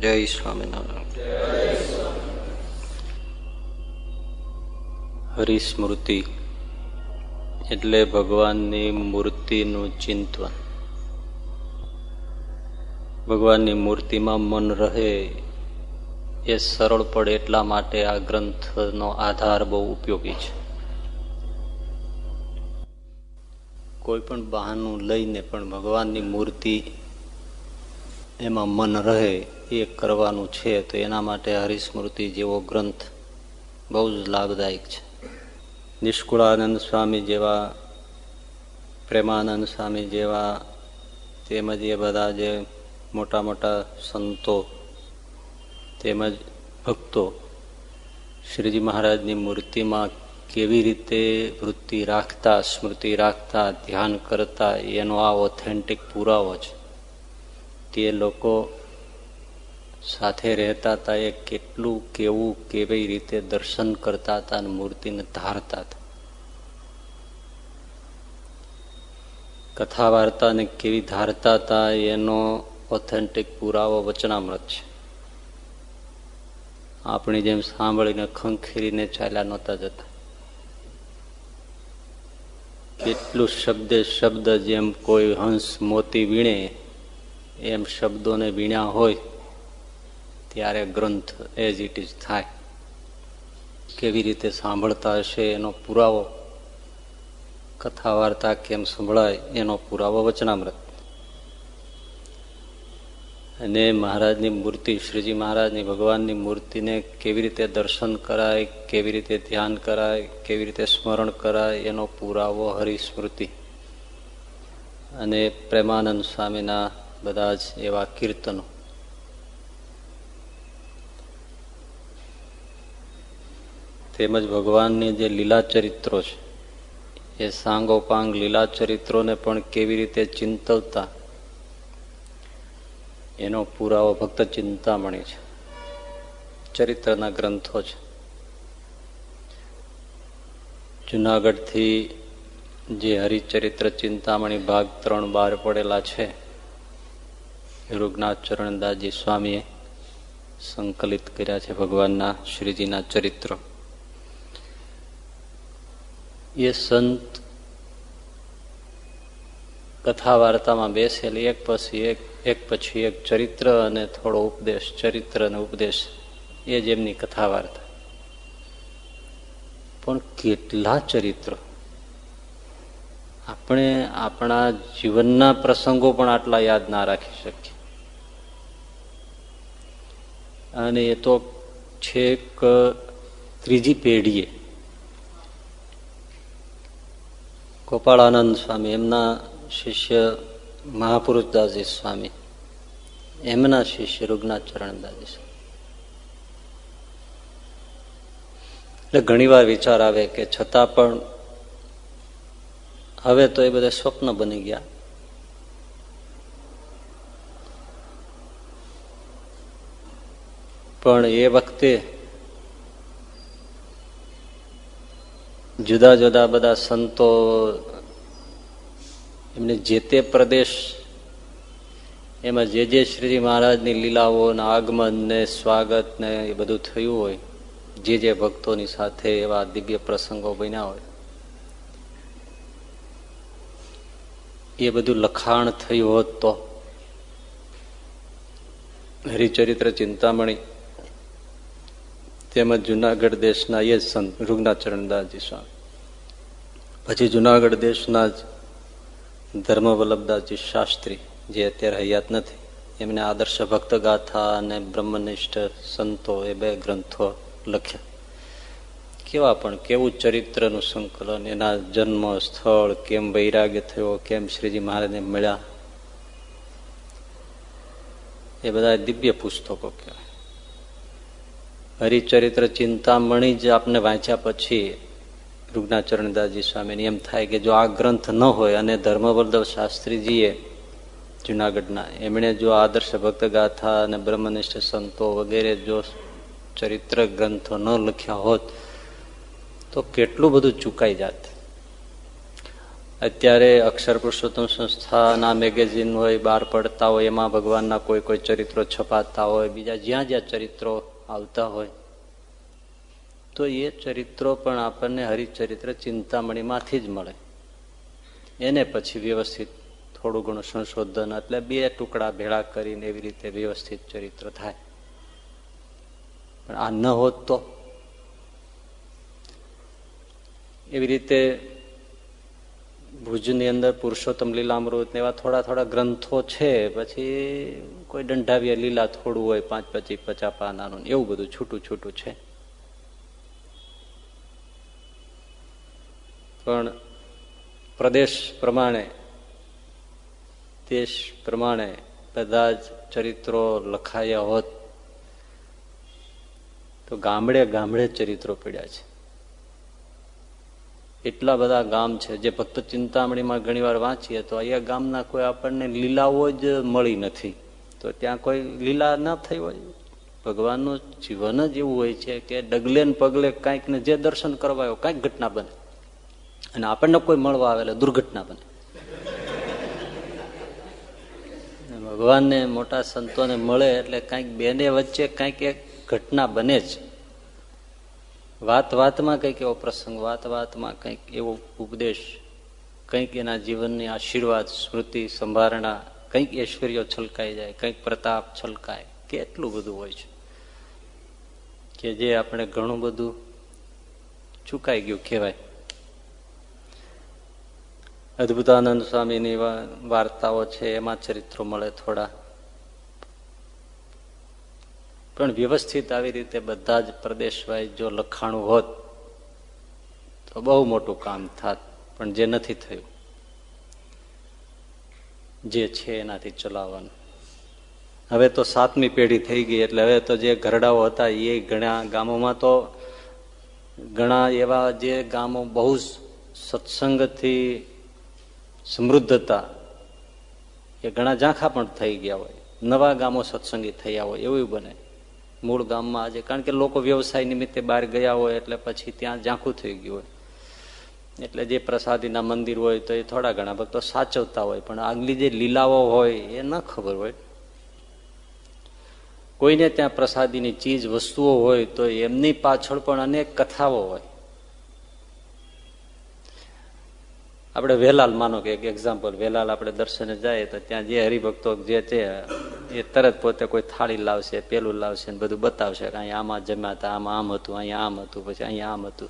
જય સ્વામિનારાયણ. હરિસ્મૃતિ એટલે ભગવાનની મૂર્તિનું ચિંતન. ભગવાનની મૂર્તિમાં મન રહે એ સરળ પડે એટલા માટે આ ગ્રંથનો આધાર બહુ ઉપયોગી છે. કોઈ પણ બહાનું લઈને પણ ભગવાનની મૂર્તિ એમાં મન રહે, એ કરવાનું છે, તો એના માટે હરિસ્મૃતિ જેવો ગ્રંથ બહુ જ લાભદાયક છે. નિષ્કુળાનંદ સ્વામી જેવા, પ્રેમાનંદ સ્વામી જેવા, તેમજ એ બધા જે મોટા મોટા સંતો, તેમજ ભક્તો, શ્રીજી મહારાજની મૂર્તિમાં કેવી રીતે વૃત્તિ રાખતા, સ્મૃતિ રાખતા, ધ્યાન કરતા, એનો આ ઓથેન્ટિક પુરાવો છે. તે લોકો સાથે રહેતા હતા એ કેટલું કેવું, કેવી રીતે દર્શન કરતા હતા અને મૂર્તિને ધારતા હતા કથા વાર્તાને કેવી ધારતા હતા એનો ઓથેન્ટિક પુરાવો વચનામૃત છે. આપણી જેમ સાંભળીને ખંખેરીને ચાલ્યા નહોતા જતા. કેટલું શબ્દે શબ્દ જેમ કોઈ હંસ મોતી વીણે એમ શબ્દોને વીણ્યા હોય, ત્યારે ગ્રંથ એઝ ઇટ ઇઝ થાય. કેવી રીતે સાંભળતા હશે એનો પુરાવો? કથા વાર્તા કેમ સંભળાય એનો પુરાવો વચનામૃત. અને મહારાજની મૂર્તિ, શ્રીજી મહારાજની ભગવાનની મૂર્તિને કેવી રીતે દર્શન કરાય, કેવી રીતે ધ્યાન કરાય, કેવી રીતે સ્મરણ કરાય, એનો પુરાવો હરિસ્મૃતિ. અને પ્રેમાનંદ સ્વામીના બધા જ એવા કીર્તનો. તેમજ ભગવાનની જે લીલા ચરિત્રો છે, એ સાંગોપાંગ લીલા ચરિત્રોને પણ કેવી રીતે ચિંતવતા, એનો પુરાવો ભક્ત ચિંતામણી છે. ચરિત્રના ગ્રંથો છે. જુનાગઢથી જે હરિચરિત્ર ચિંતામણી ભાગ ત્રણ બહાર પડેલા છે રૂગનાથ ચરણદાસજી સ્વામીએ સંકલિત કર્યા છે ભગવાનના શ્રીજીના ચરિત્રો. એ સંત કથા વાર્તામાં બેસેલી, એક પછી એક એક પછી એક ચરિત્ર અને થોડો ઉપદેશ, ચરિત્ર અને ઉપદેશ, એ જ એમની કથા વાર્તા પણ કેટલા ચરિત્રો? આપણે આપણા જીવનના પ્રસંગો પણ આટલા યાદ ના રાખી શકીએ. અને એ તો છેક ત્રીજી પેઢીએ. ગોપાળાનંદ સ્વામી, એમના શિષ્ય મહાપુરુષદાસજી સ્વામી, એમના શિષ્ય રૂગનાથ ચરણદાસજી એટલે ઘણી વાર વિચાર આવે કે છતાં પણ હવે તો એ બધા સ્વપ્ન બની ગયા. પણ એ વખતે જુદા જુદા બધા સંતો એમને જે તે પ્રદેશ, એમાં જે જે શ્રીજી મહારાજની લીલાઓ આગમન ને સ્વાગત ને એ બધું થયું હોય, જે જે ભક્તોની સાથે એવા દિવ્ય પ્રસંગો બન્યા હોય, એ બધું લખાણ થયું હોત તો હરિચરિત્ર ચિંતામણી તેમજ જુનાગઢ દેશના એ જ સંત રૂગનાથ ચરણદાસજી સ્વામી. પછી જુનાગઢ દેશના જ ધર્મવલ્લભદાસજી શાસ્ત્રી, જે અત્યારે હયાત નથી. એમને આદર્શ ભક્ત ગાથા અને બ્રહ્મનિષ્ઠ સંતો એ બે ગ્રંથો લખ્યા. કેવા પણ, કેવું ચરિત્રનું સંકલન, એના જન્મ સ્થળ કેમ વૈરાગ્ય થયો, કેમ શ્રીજી મહારાજને મળ્યા. એ બધા દિવ્ય પુસ્તકો કહેવાય. હરિચરિત્ર ચિંતામણી જ આપને વાંચ્યા પછી રૂગનાચરણદાસજી સ્વામીને એમ થાય કે જો આ ગ્રંથ ન હોય અને ધર્મવલ્લભ શાસ્ત્રીજીએ જુનાગઢના, એમણે જો આદર્શ ભક્ત ગાથા અને બ્રહ્મનિષ્ઠ સંતો વગેરે જો ચરિત્ર ગ્રંથો ન લખ્યા હોત, તો કેટલું બધું ચૂકાઈ જાત. અત્યારે અક્ષર પુરુષોત્તમ સંસ્થાના મેગેઝિન હોય બહાર પડતા હોય, એમાં ભગવાનના કોઈ કોઈ ચરિત્રો છપાતા હોય, બીજા જ્યાં જ્યાં ચરિત્રો આવતા હોય. તો એ ચરિત્રો પણ આપણને હરિચરિત્ર ચિંતામણીમાંથી જ મળે. એને પછી વ્યવસ્થિત થોડું ઘણું સંશોધન, એટલે બે ટુકડા ભેળા કરીને એવી રીતે વ્યવસ્થિત ચરિત્ર થાય. પણ આ ન હોત તો? એવી રીતે ભુજની અંદર પુરુષોત્તમ લીલામૃત એવા થોડા થોડા ગ્રંથો છે. પછી કોઈ દંડાવીએ લીલા થોડું હોય, પાંચ પચીસ પચાસ પાનાનું એવું બધું છૂટું છૂટું છે. પણ પ્રદેશ પ્રમાણે, દેશ પ્રમાણે બધા જ ચરિત્રો લખાયા હોત, તો ગામડે ગામડે ચરિત્રો પડ્યા છે. એટલા બધા ગામ છે જે ભક્ત ચિંતામણીમાં ઘણી વાર વાંચીએ તો અહીંયા ગામના કોઈ આપણને લીલાઓ જ મળી નથી. તો ત્યાં કોઈ લીલા ના થઈ હોય. ભગવાનનું જીવન જ એવું હોય છે કે ડગલે પગલે કાંઈક ને જે દર્શન કરવા કાંઈક ઘટના બને. અને આપણને કોઈ મળવા આવે એટલે દુર્ઘટના બને. ભગવાનને મોટા સંતોને મળે એટલે કંઈક બેને વચ્ચે કંઈક એક ઘટના બને જ. વાત વાતમાં કંઈક એવો પ્રસંગ, વાત વાતમાં કંઈક એવો ઉપદેશ, કંઈક એના જીવનની આશીર્વાદ, સ્મૃતિ, સંભારણા, કંઈક ઐશ્વર્યો છલકાઈ જાય, કંઈક પ્રતાપ છલકાય, કેટલું બધું હોય છે. કે જે આપણે ઘણું બધું ચૂકાઈ ગયું કહેવાય. અદભુતાનંદ સ્વામીની વાર્તાઓ છે, એમાં ચરિત્રો મળે થોડા. પણ વ્યવસ્થિત આવી રીતે બધા જ પ્રદેશવાય જો લખાણું હોત, તો બહુ મોટું કામ થાત, પણ જે નથી થયું. જે છે એનાથી ચલાવવાનું. હવે તો સાતમી પેઢી થઈ ગઈ, એટલે હવે તો જે ઘરડાઓ હતા, એ ઘણા ગામોમાં તો ઘણા એવા જે ગામો બહુ સત્સંગથી સમૃદ્ધતા, એ ઘણા ઝાંખા પણ થઈ ગયા હોય. નવા ગામો સત્સંગી થયા હોય, એવું બને. મૂળ ગામમાં આજે. કારણ કે લોકો વ્યવસાય નિમિત્તે બહાર ગયા હોય એટલે પછી ત્યાં ઝાંખું થઈ ગયું હોય. એટલે જે પ્રસાદીના મંદિર હોય તો એ થોડા ઘણા ભક્તો સાચવતા હોય. પણ આગલી જે લીલાઓ હોય એ ન ખબર હોય. કોઈને ત્યાં પ્રસાદીની ચીજ વસ્તુઓ હોય તો એમની પાછળ પણ અનેક કથાઓ હોય. આપણે વેલાલ, માનો કે એક એક્ઝામ્પલ વેલાલ આપણે દર્શને જાય તો ત્યાં જે હરિભક્તો જે છે, એ તરત પોતે કોઈ થાળી લાવશે, પેલું લાવશે ને બધું બતાવશે કે અહીંયા આમાં જમ્યા હતા, આમાં આમ હતું, અહીંયા આમ હતું, પછી અહીંયા આમ હતું.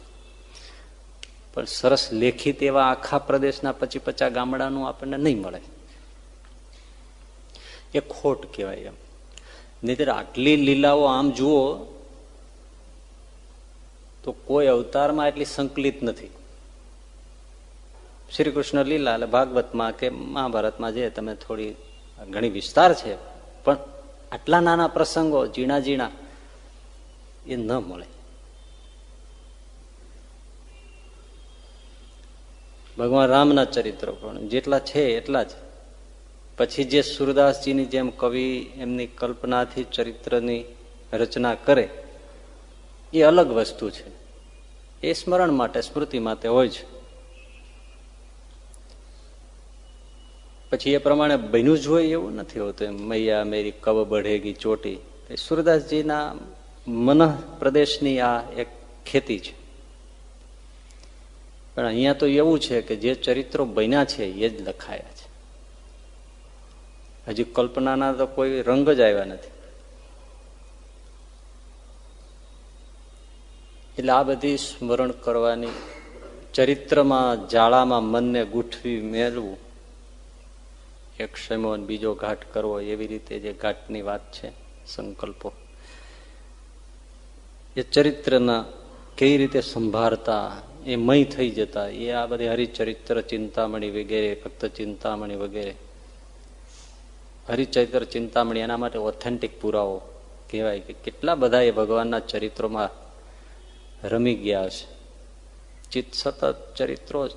પણ સરસ લેખિત એવા આખા પ્રદેશના પચી પચા ગામડાનું આપણને નહીં મળે. એ ખોટ કહેવાય એમ. નહીં આટલી લીલાઓ આમ જુઓ તો કોઈ અવતારમાં એટલી સંકલિત નથી. શ્રી કૃષ્ણ લીલા એટલે ભાગવતમાં કે મહાભારતમાં જે તમે થોડી ઘણી વિસ્તાર છે, પણ આટલા નાના પ્રસંગો ઝીણા ઝીણા એ ન મળે. ભગવાન રામના ચરિત્રો પણ જેટલા છે એટલા જ. પછી જે સુરદાસજીની જેમ કવિ એમની કલ્પનાથી ચરિત્રની રચના કરે, એ અલગ વસ્તુ છે. એ સ્મરણ માટે, સ્મૃતિ માટે હોય છે. પછી એ પ્રમાણે બન્યું જ હોય એવું નથી હોતું. મૈયા, મેરી કવ બઢેગી ચોટી. સુરદાસજીના મન પ્રદેશની આ એક ખેતી છે. પણ અહીંયા તો એવું છે કે જે ચરિત્રો બન્યા છે એ જ લખાયા છે. હજી કલ્પનાના તો કોઈ રંગ જ આવ્યા નથી. એટલે આ બધી સ્મરણ કરવાની ચરિત્રમાં, જાળામાં મનને ગૂંઠવી મેળવું એક ક્ષમો બીજો ઘાટ કરવો એવી રીતે જે ઘાટની વાત છે, સંકલ્પો. એ ચરિત્રના કેવી રીતે સંભાળતા, એ મય થઈ જતા, એ આ બધી હરિચરિત્ર, ચિંતામણી વગેરે, ફક્ત ચિંતામણી વગેરે. હરિચરિત્ર, ચિંતામણી એના માટે ઓથેન્ટિક પુરાવો કહેવાય કે કેટલા બધા એ ભગવાનના ચરિત્રોમાં રમી ગયા છે ચિત્ત સતત ચરિત્રો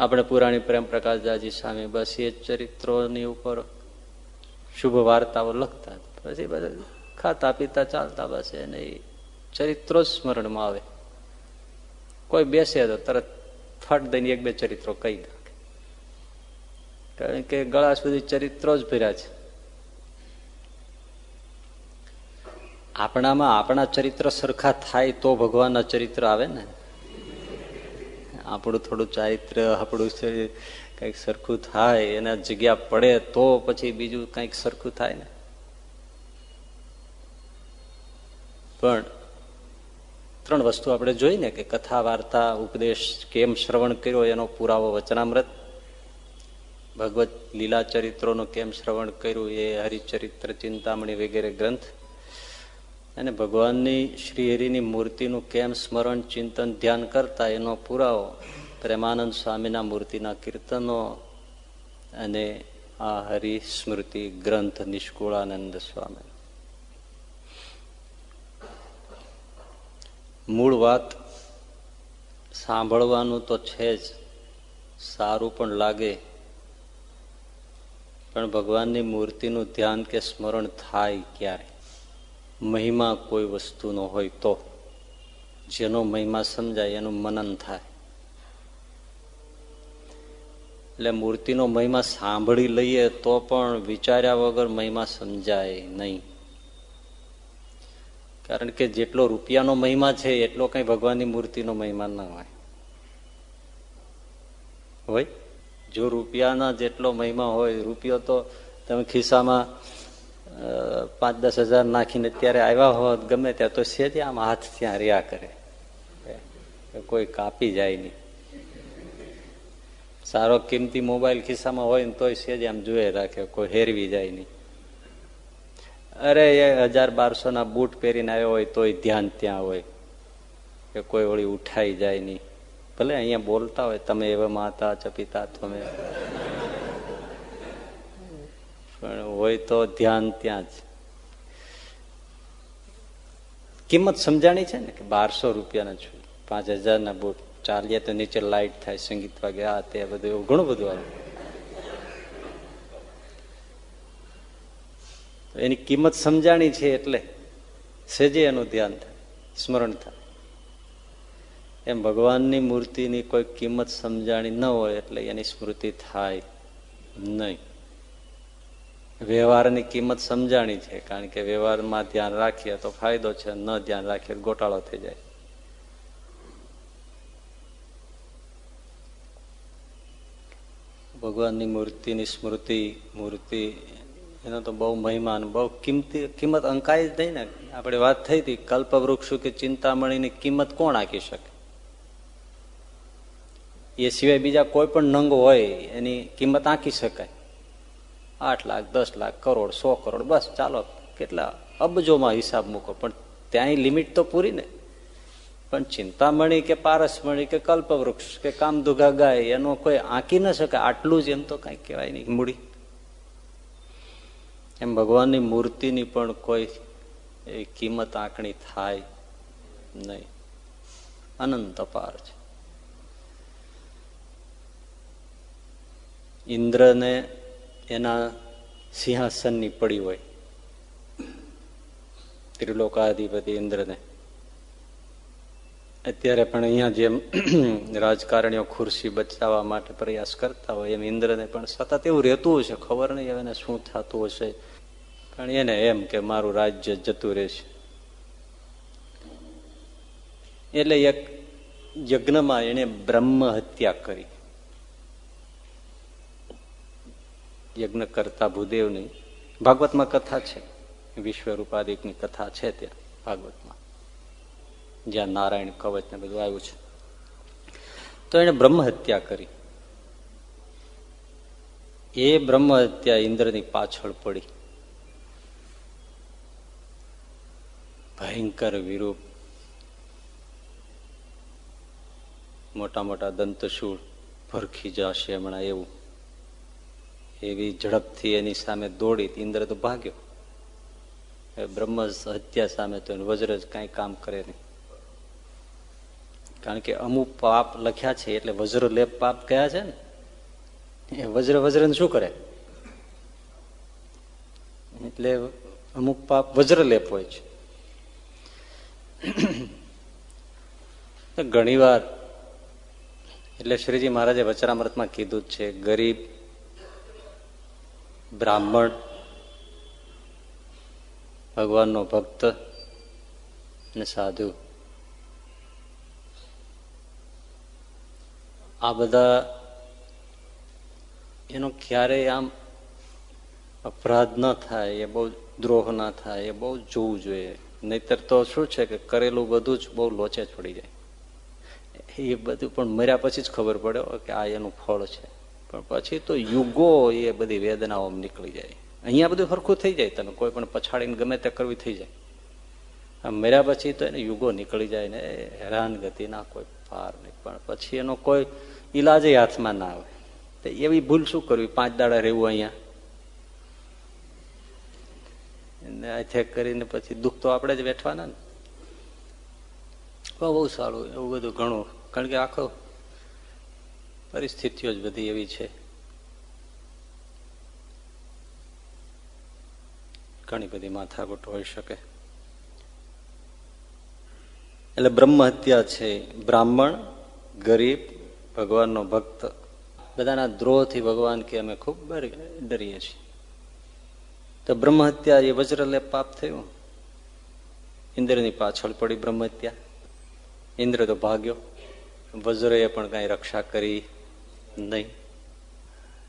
આપણે પુરાણી પ્રેમ પ્રકાશદાસજી સામે બસ એ ચરિત્રોની ઉપર શુભ વાર્તાઓ લખતા પછી બધા ખાતા પીતા, ચાલતા બસ એને ચરિત્રો સ્મરણમાં આવે. કોઈ બેસે તો તરત ફટ દઈને એક બે ચરિત્રો કહી નાખે. કારણ કે ગળા સુધી ચરિત્રો જ ભર્યા છે. આપણામાં આપણા ચરિત્ર સરખા થાય તો ભગવાનના ચરિત્ર આવે ને? આપણું થોડું ચારિત્ર, આપણું કંઈક સરખું થાય, એના જગ્યા પડે તો પછી બીજું કંઈક સરખું થાય ને. પણ ત્રણ વસ્તુ આપણે જોઈ ને કે કથા, વાર્તા, ઉપદેશ કેમ શ્રવણ કર્યો એનો પુરાવો વચનામૃત. ભગવત લીલા ચરિત્રોનું કેમ શ્રવણ કર્યું એ હરિચરિત્ર, ચિંતામણી વગેરે ગ્રંથ. અને ભગવાનની શ્રી હરિની મૂર્તિનું કેમ સ્મરણ, ચિંતન, ધ્યાન કરતા એનો પુરાવો પ્રેમાનંદ સ્વામીના મૂર્તિના કીર્તનો અને આ હરિસ્મૃતિ ગ્રંથ નિષ્કુળાનંદ સ્વામી. મૂળ વાત સાંભળવાનું તો છે જ, સારું પણ લાગે. પણ ભગવાનની મૂર્તિનું ધ્યાન કે સ્મરણ થાય ક્યારે? મહિમા કોઈ વસ્તુનો હોય તો. જેનો મહિમા સમજાય, એનું મનન થાય. એટલે મૂર્તિનો મહિમા સાંભળી લઈએ તો પણ વિચાર્યા વગર મહિમા સમજાય નહીં. કારણ કે જેટલો રૂપિયાનો મહિમા છે, એટલો કઈ ભગવાનની મૂર્તિનો મહિમા ના હોય. હોય? જો રૂપિયાના જેટલો મહિમા હોય, રૂપિયો તો તમે ખિસ્સામાં પાંચ દસ હજાર નાખીને અત્યારે આવ્યા હોત, ગમે ત્યાં, તો છે આમ હાથ ત્યાં રહ્યા કરે. કોઈ કાપી જાય નહીં. સારો કિંમતી મોબાઈલ ખિસ્સામાં હોય ને તોય સેજ આમ જોયે રાખે, કોઈ હેરવી જાય નહીં. અરે, એ હજાર બારસો ના બૂટ પહેરીને આવ્યો હોય તોય ધ્યાન ત્યાં હોય. કે કોઈ વળી ઉઠાઈ જાય નહીં. ભલે અહીંયા બોલતા હોય, તમે એવા માતા ચપિતા તમે. પણ હોય તો ધ્યાન ત્યાં જ. કિંમત સમજાણી છે ને કે બારસો રૂપિયાના છું. પાંચ હજારના બૂટ ચાલીએ તો નીચે લાઈટ થાય, સંગીત વાગે, આ તે બધું એવું ઘણું બધું આવે. એની કિંમત સમજાણી છે એટલે સેજે એનું ધ્યાન થાય, સ્મરણ થાય. એમ ભગવાનની મૂર્તિની કોઈ કિંમત સમજાણી ન હોય એટલે એની સ્મૃતિ થાય નહીં. વ્યવહારની કિંમત સમજાણી છે, કારણ કે વ્યવહારમાં ધ્યાન રાખીએ તો ફાયદો છે, ન ધ્યાન રાખીએ ગોટાળો થઈ જાય. ભગવાનની મૂર્તિની સ્મૃતિ, મૂર્તિ, એનો તો બહુ મહિમા બહુ કિંમતી, કિંમત અંકાય જ નહીં ને. આપણે વાત થઈ હતી, કલ્પવૃક્ષો કે ચિંતામણીની કિંમત કોણ આંકી શકે? એ સિવાય બીજા કોઈ પણ નંગ હોય, એની કિંમત આંકી શકાય. આઠ લાખ, દસ લાખ, કરોડ, સો કરોડ, બસ ચાલો, કેટલા અબજોમાં હિસાબ મૂકો. પણ ત્યાં લિમિટ તો પૂરી ને. પણ ચિંતામણી કે પારસમણી કે કલ્પવૃક્ષ કે કામદુગા ગાય, એનો કોઈ આંકી ન શકે. આટલું જ એમ તો કઈ કહેવાય નહીં. મૂડી. એમ ભગવાનની મૂર્તિની પણ કોઈ એ કિંમત આંકણી થાય નહીં. અનંત અપાર છે. ઇન્દ્રને એના સિંહાસનની પડી હોય. ત્રિલોકાધિપતિ ઇન્દ્રને. અત્યારે પણ અહીંયા જેમ રાજકારણીઓ ખુરશી બચાવવા માટે પ્રયાસ કરતા હોય, એમ ઇન્દ્રને પણ સતત એવું રહેતું હશે. ખબર નહીં એને શું થતું હશે. પણ એને એમ કે મારું રાજ્ય જતું રહેશે. એટલે એક યજ્ઞમાં એણે બ્રહ્મ હત્યા કરી. યજ્ઞ કરતા ભૂદેવની ભાગવતમાં કથા છે. વિશ્વરૂપાદિકની કથા છે ત્યાં ભાગવતમાં. જ્યાં નારાયણ કવચ ને બધું આવ્યું છે. તો એને બ્રહ્મ હત્યા કરી. એ બ્રહ્મ હત્યા ઇન્દ્રની પાછળ પડી. ભયંકર વિરૂપ મોટા મોટા દંતશૂળ ભરખી જશે હમણાં એવું. એવી ઝડપથી એની સામે દોડી ઇન્દ્ર તો ભાગ્યો. બ્રહ્મ હત્યા સામે તો વજ્ર જ કઈ કામ કરે નહીં. કારણ કે અમુક પાપ લખ્યા છે એટલે વજ્ર લેપ પાપ કયા છે ને? એ વજ્ર વજ્ર શું કરે? એટલે અમુક પાપ વજ્ર લેપ હોય છે. ઘણી વાર એટલે શ્રીજી મહારાજે વચરામૃતમાં કીધું છે, ગરીબ બ્રાહ્મણ, ભગવાનનો ભક્ત અને સાધુ. આ બધા એનો ક્યારેય આમ અપરાધ ન થાય, એ બહુ દ્રોહ ના થાય, એ બહુ જોવું જોઈએ. નહીતર તો શું છે કે કરેલું બધું જ બહુ લોચે છોડી જાય. એ બધું પણ મર્યા પછી જ ખબર પડ્યો કે આ એનું ફળ છે. પણ પછી તો યુગો એ બધી વેદનાઓ નીકળી જાય. અહીંયા બધું સરખું થઈ જાય. તમે કોઈ પણ પછાડીને ગમે તે કરવી થઈ જાય. આમ મર્યા પછી તો એને યુગો નીકળી જાય ને હેરાન ગતિના કોઈ પાર નહીં. પણ પછી એનો કોઈ ઈલાજ હાથમાં ના આવે. તો એવી ભૂલ શું કરવી? પાંચ દાડા રહેવું અહીંયા. અથેક કરીને પછી દુઃખ તો આપણે જ વેઠવાના ને. બહુ સારું, એવું બધું ઘણું. કારણ કે આખો પરિસ્થિતિઓ જ બધી એવી છે. ઘણી બધી માથાકૂટ હોઈ શકે. એટલે બ્રહ્મ હત્યા છે. બ્રાહ્મણ, ગરીબ, ભગવાનનો ભક્ત. બધાના દ્રોહથી ભગવાન કે અમે ખૂબ ડરીએ છીએ. તો બ્રહ્મ હત્યા એ વજ્રલેપ પાપ થયું. ઇન્દ્રની પાછળ પડી બ્રહ્મ હત્યા. ઇન્દ્ર તો ભાગ્યો. વજ્રએ પણ કાંઈ રક્ષા કરી. નહીં.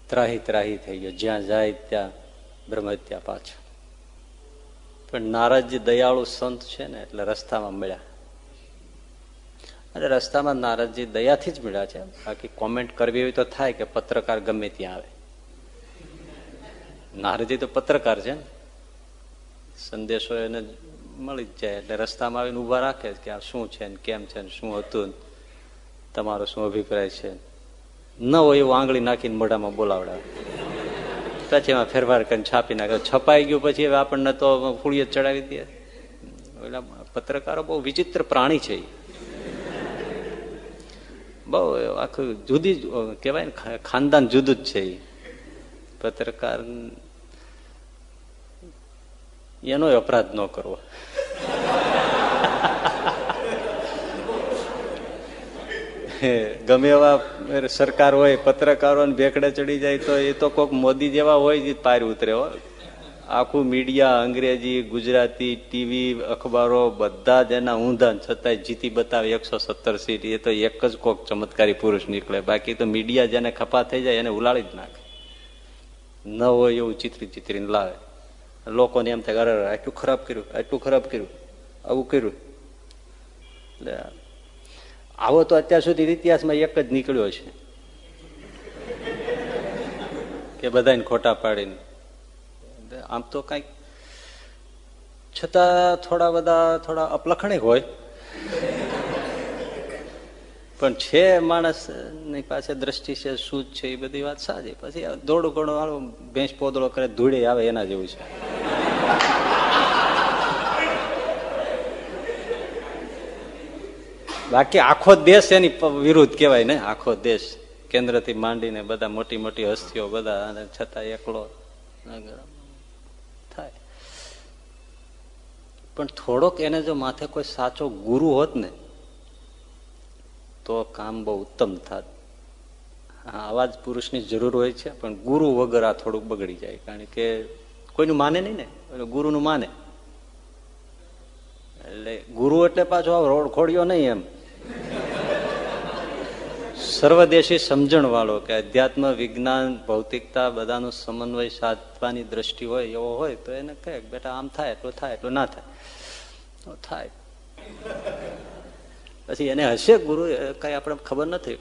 ત્રાહી ત્રાહી થઈ ગયો. જ્યાં જાય ત્યાં બ્રહ્મત્યા પાછળ પણ નારદજી દયાળુ સંત છે ને, એટલે રસ્તામાં મળ્યા. અને રસ્તામાં નારદજી દયાથી જ મળ્યા છે. બાકી કોમેન્ટ કરવી હોય તો થાય કે પત્રકાર ગમે ત્યાં આવે. નારદજી તો પત્રકાર છે ને. સંદેશો એને મળી જ જાય. એટલે રસ્તામાં આવીને ઊભા રાખે કે આ શું છે કેમ છે ને, શું હતું તમારો શું અભિપ્રાય છે ન હોય એવું આંગળી નાખીને મોઢામાં બોલાવડાવે. પછી એમાં ફેરફાર કરીને છાપી નાખે. છપાઈ ગયું પછી હવે આપણને તો ફૂળીએ ચડાવી દે. પત્રકારો બહુ વિચિત્ર પ્રાણી છે બહુ આખું જુદી કહેવાય ને ખાનદાન જુદું જ છે પત્રકાર એનો અપરાધ ન કરવો. ગમે એવા સરકાર હોય, પત્રકારો ભેકડે ચડી જાય તો એ તો કોઈક મોદી જેવા હોય જ પાર ઉતરે આખું મીડિયા, અંગ્રેજી, ગુજરાતી, ટીવી, અખબારો બધા જ એના ઊંધા છતાંય જીતી બતાવે એકસો સત્તર સીટ. એ તો એક જ કોક ચમત્કારી પુરુષ નીકળે. બાકી તો મીડિયા જેને ખપા થઈ જાય એને ઉલાળી જ નાખે. ન હોય એવું ચિત્રી ચિત્રીને લાવે. લોકોને એમ થાય અરે, આટલું ખરાબ કર્યું, આટલું ખરાબ કર્યું, આવું કર્યું. એટલે આવો તો અત્યાર સુધી ઇતિહાસમાં એક જ નીકળ્યો છે. કે બધાને ખોટા પાડીને. આમ તો કંઈક છતાં થોડા બધા થોડા અપલખણે હોય. પણ છે માણસની પાસે દ્રષ્ટિ છે શું છે, એ બધી વાત સાચી. પછી દોડું ઘણું ભેંસ પોદળો કરે ધૂળે આવે એના જેવું છે. બાકી આખો દેશ એની વિરુદ્ધ કહેવાય ને? આખો દેશ. કેન્દ્રથી માંડીને બધા મોટી મોટી હસ્તીઓ બધા છતાં એકલો થાય. પણ થોડોક એને જો માથે કોઈ સાચો ગુરુ હોત ને, તો કામ બહુ ઉત્તમ થાત. આવા જ પુરુષની જરૂર હોય છે, પણ ગુરુ વગર આ થોડુંક બગડી જાય. કારણ કે કોઈનું માને નહીં ને? ગુરુનું માને. એટલે ગુરુ એટલે પાછો રોડ ખોડ્યો નહીં એમ. સર્વદેશી સમજણ વાળો કે અધ્યાત્મ, વિજ્ઞાન, ભૌતિકતા બધાનો સમન્વય સાધવાની દ્રષ્ટિ હોય એવો હોય તો એને કહે બેટા આમ થાય, એટલું થાય, એટલું ના થાય. થાય. પછી એને હશે ગુરુ કઈ આપણે ખબર નથી.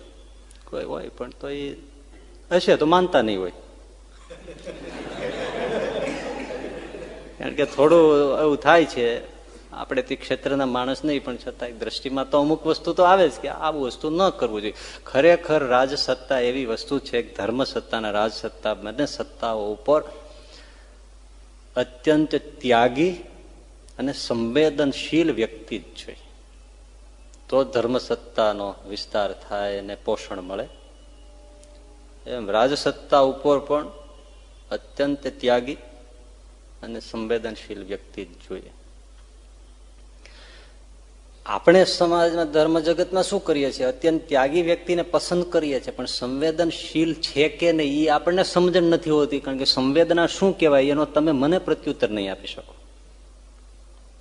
કોઈ હોય પણ તો એ હશે, તો માનતા નહીં હોય. કારણ કે થોડું એવું થાય છે આપણે તે ક્ષેત્રના માણસ નહીં, પણ છતાં દ્રષ્ટિમાં તો અમુક વસ્તુ તો આવે જ કે આ વસ્તુ ન કરવું જોઈએ. ખરેખર રાજસત્તા એવી વસ્તુ છે ધર્મ સત્તાના રાજસત્તા બંને સત્તાઓ ઉપર અત્યંત ત્યાગી અને સંવેદનશીલ વ્યક્તિ જ છે. તો ધર્મ સત્તાનો વિસ્તાર થાય અને પોષણ મળે. એમ રાજસત્તા ઉપર પણ અત્યંત ત્યાગી અને સંવેદનશીલ વ્યક્તિ જ જોઈએ. આપણે સમાજમાં ધર્મ જગતમાં શું કરીએ છીએ? અત્યંત ત્યાગી વ્યક્તિને પસંદ કરીએ છીએ, પણ સંવેદનશીલ છે કે નહીં એ આપણને સમજણ નથી હોતી, કારણ કે સંવેદના શું કહેવાય? એનો તમે મને પ્રત્યુત્તર નહીં આપી શકો.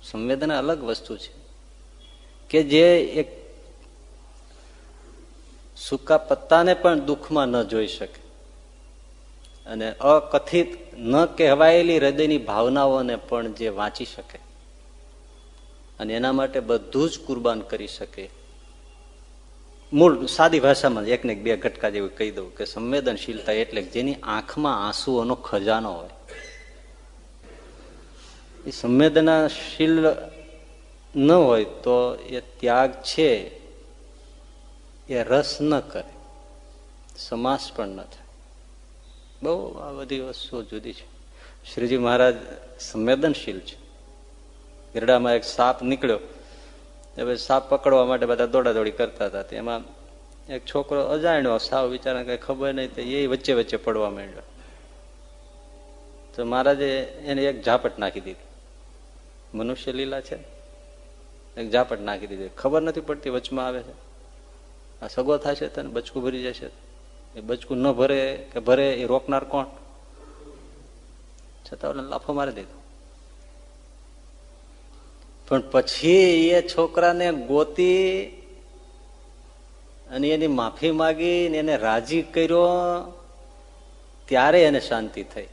સંવેદના અલગ વસ્તુ છે. કે જે એક સૂકા પત્તાને પણ દુઃખમાં ન જોઈ શકે. અને અકથિત ન કહેવાયેલી હૃદયની ભાવનાઓને પણ જે વાંચી શકે. અને એના માટે બધું જ કુરબાન કરી શકે. મૂળ સાદી ભાષામાં એક ને બે ઘટકા જેવું કહી દઉં કે સંવેદનશીલતા એટલે જેની આંખમાં આંસુઓનો ખજાનો હોય. એ સંવેદનાશીલ ન હોય તો એ ત્યાગ છે. એ રસ ન કરે. સમાસ પણ ન થાય. બહુ આ બધી વસ્તુઓ જુદી છે. શ્રીજી મહારાજ સંવેદનશીલ છે. ગરડામાં એક સાપ નીકળ્યો. હવે સાપ પકડવા માટે બધા દોડાદોડી કરતા હતા. એમાં એક છોકરો અજાણ્યો, સાવ બિચારા કઈ ખબર નહીં, તો એ વચ્ચે વચ્ચે પડવા માંડ્યો. તો મહારાજે એને એક ઝાપટ નાખી દીધી. મનુષ્ય લીલા છે. એક ઝાપટ નાખી દીધી. ખબર નથી પડતી વચમાં આવે છે. આ સગો થશે તને, બચકું ભરી જશે. એ બચકું ન ભરે કે ભરે એ રોકનાર કોણ? છતાં લાફો મારી દીધો. પણ પછી એ છોકરાને ગોતી અને એની માફી માગી એને રાજી કર્યો, ત્યારે એને શાંતિ થઈ.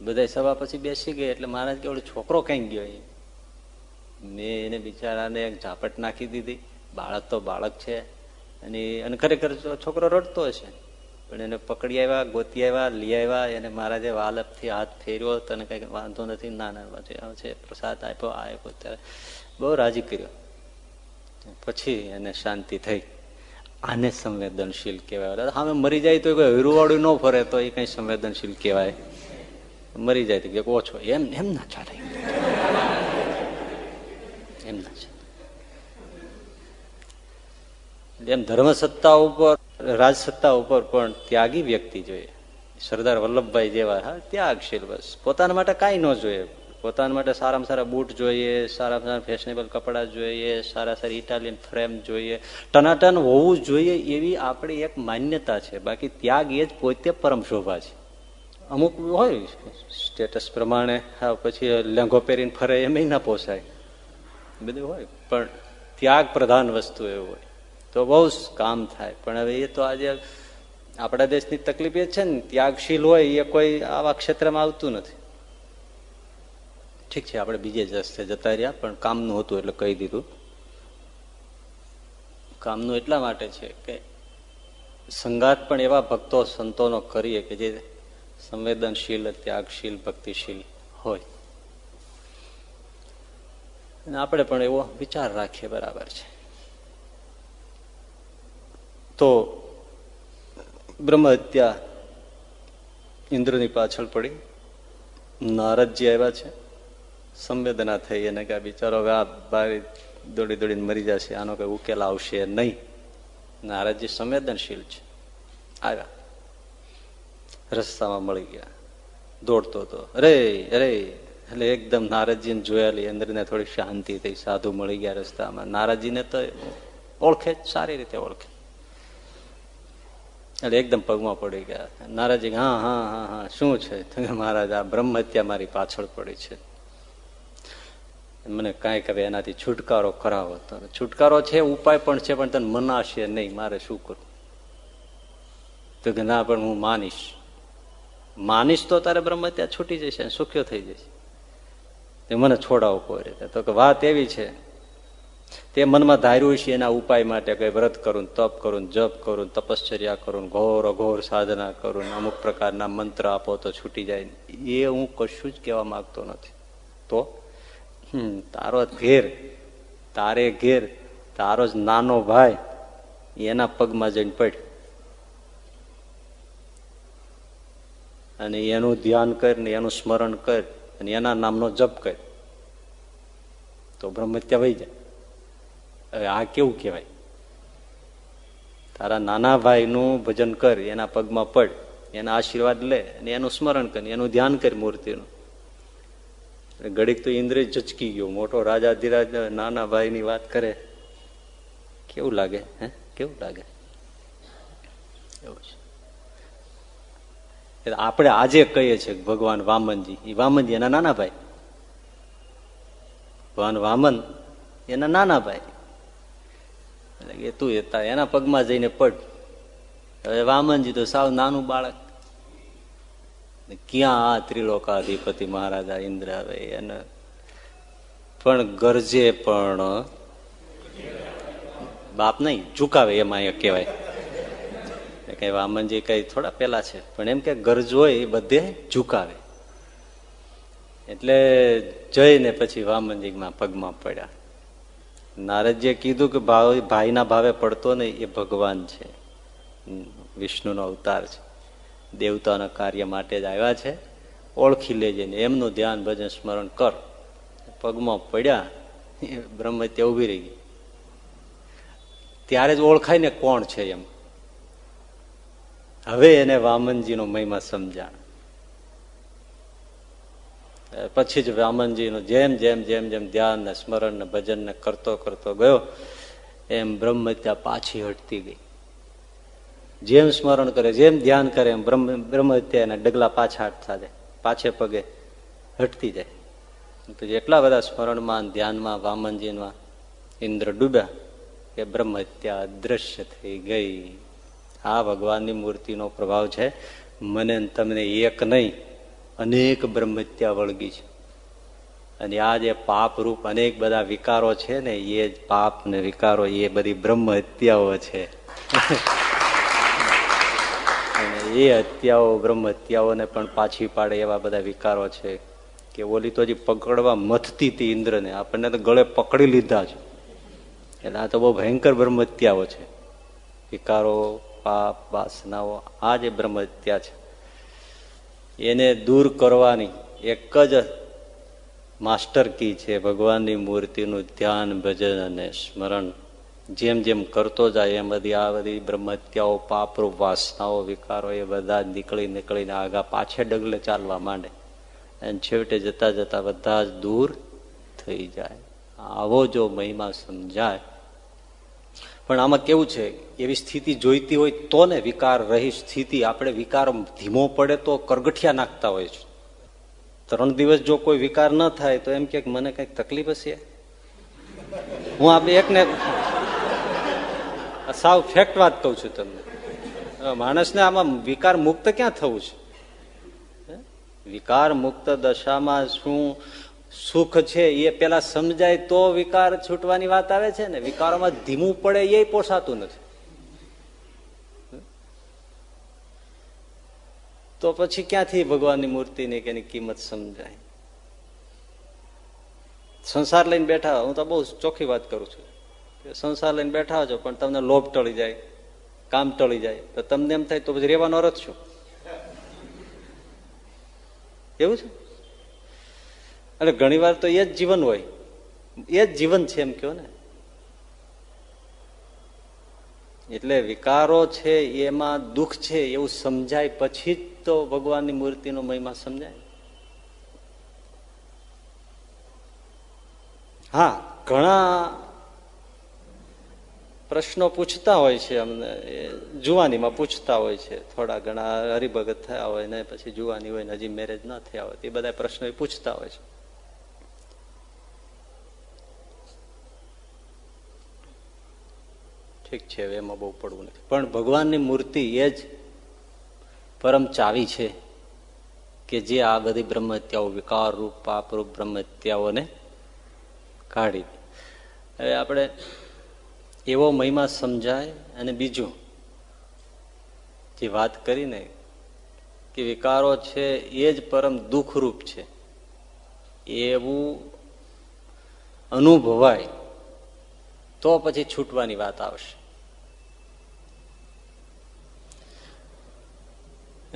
બધા સભા પછી બેસી ગઈ, એટલે મહારાજ કે છોકરો કઈ ગયો મેં એને બિચારાને એક ઝાપટ નાખી દીધી. બાળક તો બાળક છે. અને ખરેખર છોકરો રડતો હશે. પણ એને પકડી આવ્યા, ગોતી આવ્યા, લઈ આવ્યા, એને મહારાજે વાલપથી હાથ ફેર્યો તને કઈ વાંધો નથી? ના ના છે, પ્રસાદ આપ્યો આપ્યો ત્યારે બહુ રાજી કર્યો. પછી એને શાંતિ થઈ. આને સંવેદનશીલ કહેવાય. હવે મરી જાય તો કોઈ હીરુવાળું ન ફરે, તો એ કઈ સંવેદનશીલ કહેવાય. મરી જાય તો ઓછો. એમ એમ ના ચાલે. એમ ના ચાલે. એમ ધર્મ સત્તા ઉપર, રાજસત્તા ઉપર પણ ત્યાગી વ્યક્તિ જોઈએ. સરદાર વલ્લભભાઈ જેવા, હા, ત્યાગશીલ બસ. પોતાના માટે કાંઈ ન જોઈએ. પોતાના માટે સારામાં સારા બૂટ જોઈએ સારા સારા ફેશનેબલ કપડાં જોઈએ, સારા સારી ઇટાલિયન ફ્રેમ જોઈએ. ટનાટન હોવું જોઈએ એવી આપણી એક માન્યતા છે. બાકી ત્યાગ એ જ પોતે પરમ શોભા છે. અમુક હોય સ્ટેટસ પ્રમાણે, હા, પછી લેંઘો પહેરીને ફરે એમ ના પોસાય. બધું હોય. પણ ત્યાગ પ્રધાન વસ્તુ એવું હોય. તો બહુ કામ થાય. પણ હવે એ તો આજે આપણા દેશની તકલીફ એ છે ને, ત્યાગશીલ હોય એ કોઈ આવા ક્ષેત્રમાં આવતું નથી. ઠીક છે, આપણે બીજે રસ્તે જતા રહ્યા, પણ કામનું હતું એટલે કહી દીધું. કામનું એટલા માટે છે કે સંગાત પણ એવા ભક્તો, સંતોનો કરીએ કે જે સંવેદનશીલ, ત્યાગશીલ, ભક્તિશીલ હોય. આપણે પણ એવો વિચાર રાખીએ, બરાબર છે. તો બ્રહ્મ હત્યા ઇન્દ્રની પાછળ પડી. નારદજી આવ્યા છે. સંવેદના થઈ એને કે બિચારો આ ભાઈ દોડી દોડીને મરી જશે. આનો કઈ ઉકેલ આવશે નહીં. નારદજી સંવેદનશીલ છે. આવ્યા. રસ્તામાં મળી ગયા. દોડતો હતો. અરે અરે. એટલે એકદમ નારદજીને જોયેલી અંદરને થોડી શાંતિ થઈ, સાધુ મળી ગયા રસ્તામાં. નારદજીને તો ઓળખે સારી રીતે ઓળખે. એટલે એકદમ પગમાં પડી ગયા. નારાજી, હા હા હા હા, શું છે? મહારાજ, આ બ્રહ્મ હત્યા મારી પાછળ પડી છે. મને કાંઈ કહે, એનાથી છુટકારો કરાવો છુટકારો છે, ઉપાય પણ છે, પણ તને મનાશે નહીં. મારે શું કરવું તો કે, ના, પણ હું માનીશ. માનીશ તો તારે બ્રહ્મ હત્યા છૂટી જશે સુખ્યો થઈ જશે. મને છોડાવો કોઈ રીતે. તો કે, વાત એવી છે તે મનમાં ધાર્યું છે એના ઉપાય માટે કે વ્રત કરું, તપ કરું, જપ કરું, તપશ્ચર્યા કરું, ઘોર અઘોર સાધના કરું અમુક પ્રકારના મંત્ર આપો તો છૂટી જાય. એ હું કશું જ કહેવા માંગતો નથી. તો તારો ઘેર, તારે ઘેર, તારો જ નાનો ભાઈ એના પગમાં જઈને પડ અને એનું ધ્યાન કર ને એનું સ્મરણ કર અને એના નામનો જપ કર. તો બ્રહ્મત્યા વહી જાય. હવે આ કેવું કહેવાય? તારા નાના ભાઈનું ભજન કર, એના પગમાં પડ, એના આશીર્વાદ લે, અને એનું સ્મરણ કર એનું ધ્યાન કર મૂર્તિનું. ઘડીક તો ઇન્દ્ર ઝચકી ગયો, મોટો રાજા ધીરાજ, નાના ભાઈની વાત કરે. કેવું લાગે, હે? કેવું લાગે? એવું છે આપણે આજે કહીએ છીએ ભગવાન વામનજી એ વામનજી એના નાના ભાઈ. ભગવાન વામન એના નાના ભાઈ. એ તું એના પગમાં જઈને પડ. હવે વામનજી તો સાવ નાનું બાળક. ક્યાં આ ત્રિલોકાધિપતિ મહારાજા ઇન્દ્ર આવે એને પણ ગરજે પણ બાપ નહીં, ઝુકાવે એમાં એ કહેવાય. કઈ વામનજી કઈ થોડા પેલા છે, પણ એમ કે ગરજ હોય એ બધે ઝુકાવે. એટલે જઈને પછી વામનજીમાં પગમાં પડ્યા. નારદજીએ કીધું કે ભાઈના ભાવે પડતો નહીં, એ ભગવાન છે. વિષ્ણુનો અવતાર છે. દેવતાના કાર્ય માટે જ આવ્યા છે. ઓળખી લેજે ને એમનું ધ્યાન ભજન સ્મરણ કર. પગમાં પડ્યા બ્રહ્મ બ્રહ્મત્યા ઊભી રહી ગઈ. ત્યારે જ ઓળખાય ને કોણ છે એમ. હવે એને વામનજીનો મહિમા સમજાણ. પછી જ વામનજીનું જેમ જેમ જેમ જેમ ધ્યાન ને સ્મરણ ને ભજન ને કરતો કરતો ગયો, એમ બ્રહ્મત્યા પાછી હટતી ગઈ. જેમ સ્મરણ કરે, જેમ ધ્યાન કરે, એમ બ્રહ્મ બ્રહ્મત્યા ડગલા પાછા હટતા જાય, પાછે પગે હટતી જાય. તો એટલા બધા સ્મરણમાં, ધ્યાનમાં વામનજીમાં ઇન્દ્ર ડૂબ્યા કે બ્રહ્મત્યા અદ્રશ્ય થઈ ગઈ. આ ભગવાનની મૂર્તિનો પ્રભાવ છે. મને તમને એક નહીં અનેક બ્રહ્મત્યા વળગી છે. અને આ જે પાપ રૂપ અનેક બધા વિકારો છે ને, એ જ પાપ ને વિકારો, એ બધી બ્રહ્મ હત્યાઓ છે. અને એ હત્યાઓ બ્રહ્મ હત્યાઓને પણ પાછી પાડે એવા બધા વિકારો છે કે ઓલી તો હજી પકડવા મથતી હતી ઇન્દ્રને. આપણને તો ગળે પકડી લીધા છે. એટલે આ તો બહુ ભયંકર બ્રહ્મ હત્યાઓ છે. વિકારો, પાપ, વાસનાઓ, આ જે બ્રહ્મ હત્યા છે. એને દૂર કરવાની એક જ માસ્ટર કી છે. ભગવાનની મૂર્તિનું ધ્યાન, ભજન અને સ્મરણ જેમ જેમ કરતો જાય, એમ બધી આ બધી બ્રહ્મત્યાઓ પાપરૂપ વાસનાઓ, વિકારો, એ બધા નીકળી નીકળીને આગા પાછે ડગલે ચાલવા માંડે. અને છેવટે જતા જતા બધા જ દૂર થઈ જાય. આવો જો મહિમા સમજાય પણ આમાં કેવું છે, એવી સ્થિતિ જોઈતી હોય તો ને વિકાર રહી સ્થિતિ. આપણે વિકાર ધીમો પડે તો કરગઠિયા નાખતા હોય છે. ત્રણ દિવસ જો કોઈ વિકાર ન થાય તો એમ કે મને કંઈક તકલીફ હશે? હું આપણે એકને સાવ ફેક્ટ વાત કહું છું તમને. માણસને આમાં વિકાર મુક્ત ક્યાં થવું છે? વિકાર મુક્ત દશામાં શું સુખ છે એ પેલા સમજાય તો વિકાર છૂટવાની વાત આવે છે ને. વિકારોમાં ધીમું પડે એ પોસાતું નથી. તો પછી ક્યાંથી ભગવાનની મૂર્તિની કે એની કિંમત સમજાય? સંસાર લઈને બેઠા હું. તો બહુ ચોખ્ખી વાત કરું છું. સંસાર લઈને બેઠા છો, પણ તમને લોભ ટળી જાય, કામ ટળી જાય. તો તમને એમ થાય તો પછી રેવાનો અરથ છું એવું છે? એટલે ઘણી વાર તો એ જ જીવન હોય. એ જ જીવન છે એમ કયો ને. એટલે વિકારો છે, એમાં દુઃખ છે, એવું સમજાય પછી જ તો ભગવાનની મૂર્તિનો મહિમા સમજાય. હા, ઘણા પ્રશ્નો પૂછતા હોય છે અમને. જુવાનીમાં પૂછતા હોય છે. થોડા ઘણા હરિભગત થયા હોય ને, પછી જુવાની હોય ને, હજી મેરેજ ના થયા હોય. એ બધા પ્રશ્નો પૂછતા હોય છે. ઠીક છે એમાં બહુ પડવું નથી. પણ ભગવાનની મૂર્તિ એ જ પરમ ચાવી છે કે જે આ બધી બ્રહ્મત્યાઓ વિકાર રૂપ પાપરૂપ બ્રહ્મત્યાઓને કાઢી હવે આપણે એવો મહિમા સમજાય અને બીજું જે વાત કરીને કે વિકારો છે એ જ પરમ દુઃખરૂપ છે. એવું અનુભવાય તો પછી છૂટવાની વાત આવશે.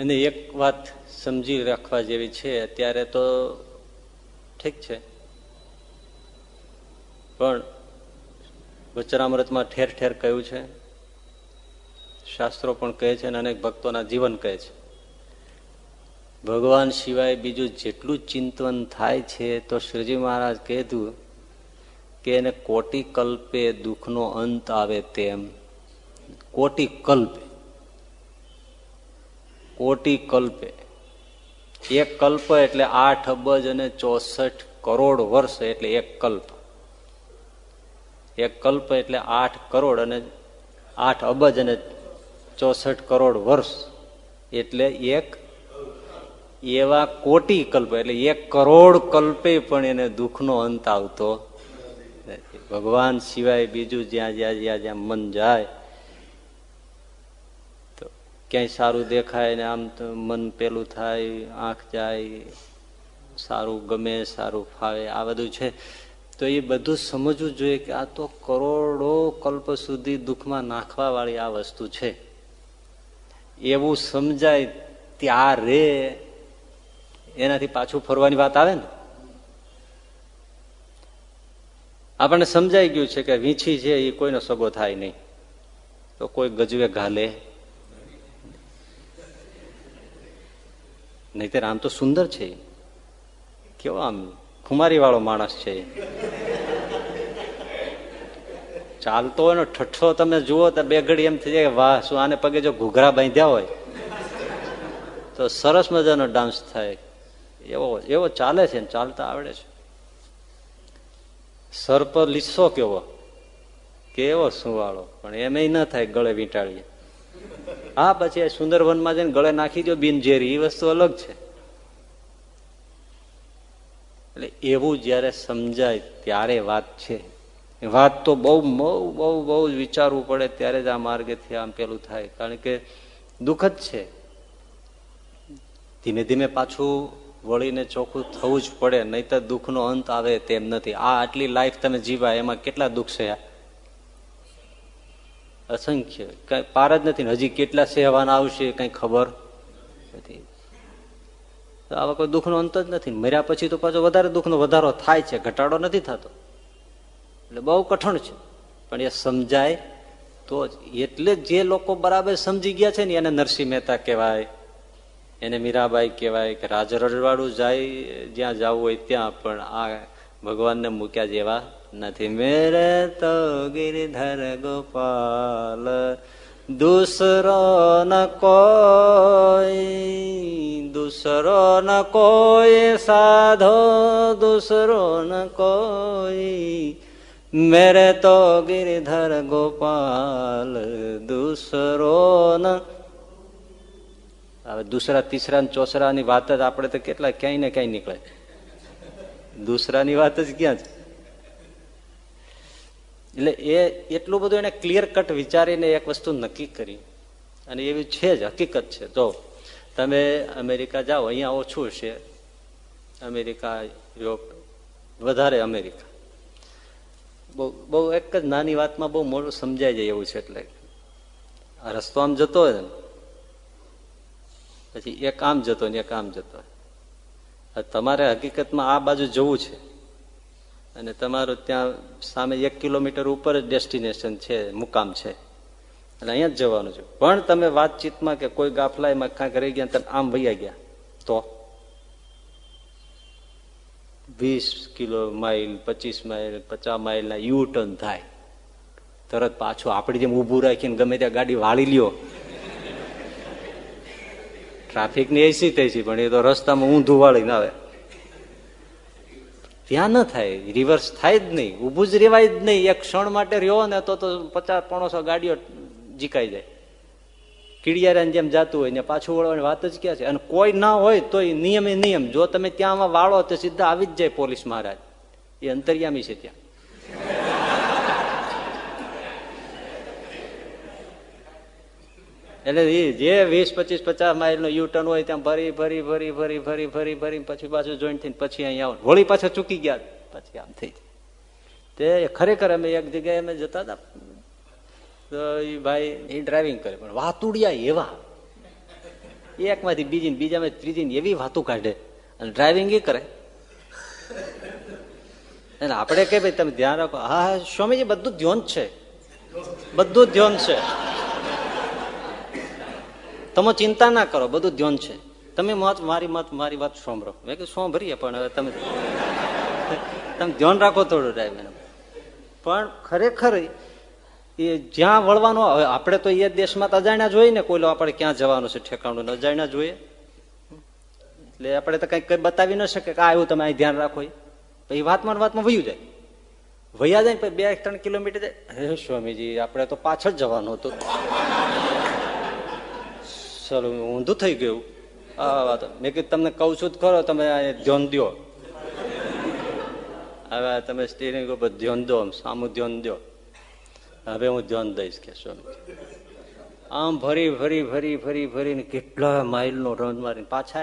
અને એક વાત સમજી રાખવા જેવી છે, અત્યારે તો ઠીક છે. પણ વચરામૃતમાં ઠેર ઠેર કહ્યું છે, શાસ્ત્રો પણ કહે છે અને અનેક ભક્તોના જીવન કહે છે. ભગવાન સિવાય બીજું જેટલું ચિંતન થાય છે, તો શ્રીજી મહારાજ કહેતું કે એને કોટી કલ્પે દુઃખનો અંત આવે તેમ. કોટી કલ્પે. કોટી કલ્પે. એક કલ્પ એટલે આઠ અબજ અને ચોસઠ કરોડ વર્ષ એટલે એક કલ્પ. એક કલ્પ એટલે આઠ કરોડ અને આઠ અબજ અને ચોસઠ કરોડ વર્ષ એટલે એક એવા કોટી કલ્પ એટલે એક કરોડ કલ્પે પણ એને દુઃખનો અંત આવતો ભગવાન સિવાય બીજું જ્યાં જ્યાં જ્યાં જ્યાં મન જાય ક્યાંય સારું દેખાય ને આમ તો મન પેલું થાય, આંખ જાય, સારું ગમે, સારું ફાવે, આ બધું છે. તો એ બધું સમજવું જોઈએ કે આ તો કરોડો કલ્પ સુધી દુઃખમાં નાખવા વાળી આ વસ્તુ છે. એવું સમજાય ત્યારે એનાથી પાછું ફરવાની વાત આવે ને. આપણને સમજાઈ ગયું છે કે વીંછી છે એ કોઈનો સગો થાય નહીં. તો કોઈ ગજવે ઘાલે. નહીતર આમ તો સુંદર છે. કેવો આમ ખુમારી વાળો માણસ છે. ચાલતો હોય ને ઠઠ્ઠો તમે જુઓ તો બે ઘડી એમ થઈ જાય વાહ, શું આને પગે જો ઘૂઘરા બાંધ્યા હોય. તો સરસ મજાનો ડાન્સ થાય. એવો એવો ચાલે છે ચાલતા આવડે છે. સર પર લીસો કેવો? કેવો સુવાળો. પણ એમ ન થાય ગળે વીંટાળીએ. હા પછી સુંદરવનમાં જઈને ગળે નાખી દો બિનઝેરી એ વસ્તુ અલગ છે. એટલે એવું જયારે સમજાય ત્યારે વાત છે. વાત તો બહુ બહુ બહુ જ વિચારવું પડે ત્યારે જ આ માર્ગેથી આમ પેલું થાય. કારણ કે દુઃખ જ છે. ધીમે ધીમે પાછું વળીને ચોખ્ખું થવું જ પડે, નહીતર દુઃખનો અંત આવે તેમ નથી. આ આટલી લાઈફ તમે જીવા એમાં કેટલા દુઃખ છે? અસંખ્ય. કઈ પાર જ નથી હજી કેટલા સહેવાના આવશે કઈ ખબર નથી. આવા કોઈ દુઃખનો અંત જ નથી મર્યા પછી તો પાછો વધારે દુઃખનો વધારો થાય છે. ઘટાડો નથી થતો. એટલે બહુ કઠણ છે. પણ એ સમજાય તો જ. એટલે જે લોકો બરાબર સમજી ગયા છે ને, એને નરસિંહ મહેતા કહેવાય, એને મીરાબાઈ કહેવાય કે રાજ રજવાડું જાય, જ્યાં જવું હોય ત્યાં. પણ આ ભગવાનને મૂક્યા જેવા નથી મેરે તો ગિરધર ગોપાલ. દૂસરો ન કોઈ, દૂસરો ન કોઈ સાધો, દૂસરો ન કોઈ. મેરે તો ગિરધર ગોપાલ, દૂસરો ન હવે દુસરા, તીસરા ચોસરાની વાત જ આપણે તો કેટલા ક્યાંય ને ક્યાંય નીકળે. દુસરાની વાત જ ક્યાં છે? એટલે એ એટલું બધું એને ક્લિયર કટ વિચારીને એક વસ્તુ નક્કી કરી. અને એવી છે જ, હકીકત છે. તો તમે અમેરિકા જાઓ, અહીંયા ઓછું છે અમેરિકા યુરોપ વધારે અમેરિકા. બહુ બહુ એક જ નાની વાતમાં બહુ મોટું સમજાઈ જાય એવું છે એટલે. આ રસ્તો આમ જતો હોય ને, પછી એક આમ જતો ને એક આમ જતો તમારે હકીકતમાં આ બાજુ જવું છે. અને તમારું ત્યાં સામે એક કિલોમીટર ઉપર જ ડેસ્ટિનેશન છે, મુકામ છે. એટલે અહીંયા જ જવાનું છે. પણ તમે વાતચીતમાં કે કોઈ ગાફલામાં કાંઈક રહી ગયા તમે આમ વૈયા ગયા, તો? વીસ કિલો માઇલ, પચીસ માઇલ, પચાસ માઇલના યુ ટર્ન થાય. તરત પાછું આપણી જેમ ઊભું રાખીને ગમે ત્યાં ગાડી વાળી લ્યો. ટ્રાફિકની એસી છે, પણ એ તો રસ્તામાં ઊંધું વાળી ના આવે. ત્યાં ન થાય રિવર્સ થાય જ નહીં, ઊભું જ રેવાય જ નહીં, એક ક્ષણ માટે રહ્યો ને તો તો પચાસ પોણસો ગાડીઓ જીકાઈ જાય. કીડિયારાને જેમ જાતું હોય ને પાછું વળવાની વાત જ ક્યાં છે? અને કોઈ ના હોય તો નિયમે નિયમ. જો તમે ત્યાં વાળો તો સીધા આવી જ જાય પોલીસ મહારાજ. એ અંતર્યામી છે ત્યાં. એટલે એ જે વીસ, પચીસ, પચાસ માઇલનું યુટર્ન હોય ત્યાં ભરી ભરી ભરી ભરી ભરી ભરી ભરી પછી પાછું જોઈન્ટ થઈને પછી અહીંયા આવું. હોળી પાછા ચૂકી ગયા. પછી આમ થઈ તે ખરેખર અમે એક જગ્યાએ અમે જતા હતા. તો એ ભાઈ, એ ડ્રાઇવિંગ કરે. પણ વાતુડિયા એવા. એકમાંથી બીજી બીજામાં ત્રીજી એવી વાતું કાઢે. અને ડ્રાઇવિંગ એ કરે. અને આપણે કે ભાઈ તમે ધ્યાન રાખો. હા, સ્વામીજી, બધું ધ્યોન છે. બધું ધ્યાન છે. તમે ચિંતા ના કરો, બધું ધ્યાન છે. તમે મત, મારી મત, મારી વાત સાંભળો. મેં કીધું, સાંભળીએ, પણ હવે તમે તમે ધ્યાન રાખો થોડું એનું. પણ ખરેખર એ જ્યાં વળવાનું હવે આપણે તો એ દેશમાં તો અજાણ્યા જોઈએ ને કોઈ આપણે ક્યાં જવાનું છે, ઠેકાણું અજાણ્યા જોઈએ. એટલે આપણે તો કંઈક કંઈ બતાવી ન શકે કે આવ્યું તમે અહીં ધ્યાન રાખો એ વાતમાં વાતમાં વયું જાય. વયા જાય ને બે ત્રણ કિલોમીટર જાય. હે સ્વામીજી, આપણે તો પાછળ જવાનું હતું. ચલો ઊંધું થઈ ગયું. આ વાત. મેં કીધું, તમને કહું છું ખરો, તમે ધ્યાન દો હવે તમે સ્ટીરિંગ ઉપર ધ્યાન દો સામું ધ્યાન દો હવે હું ધ્યાન દઈશ કે સ્વામી આમ ફરી ફરી ફરી ફરી ફરીને કેટલા માઇલનો રન મારીને પાછા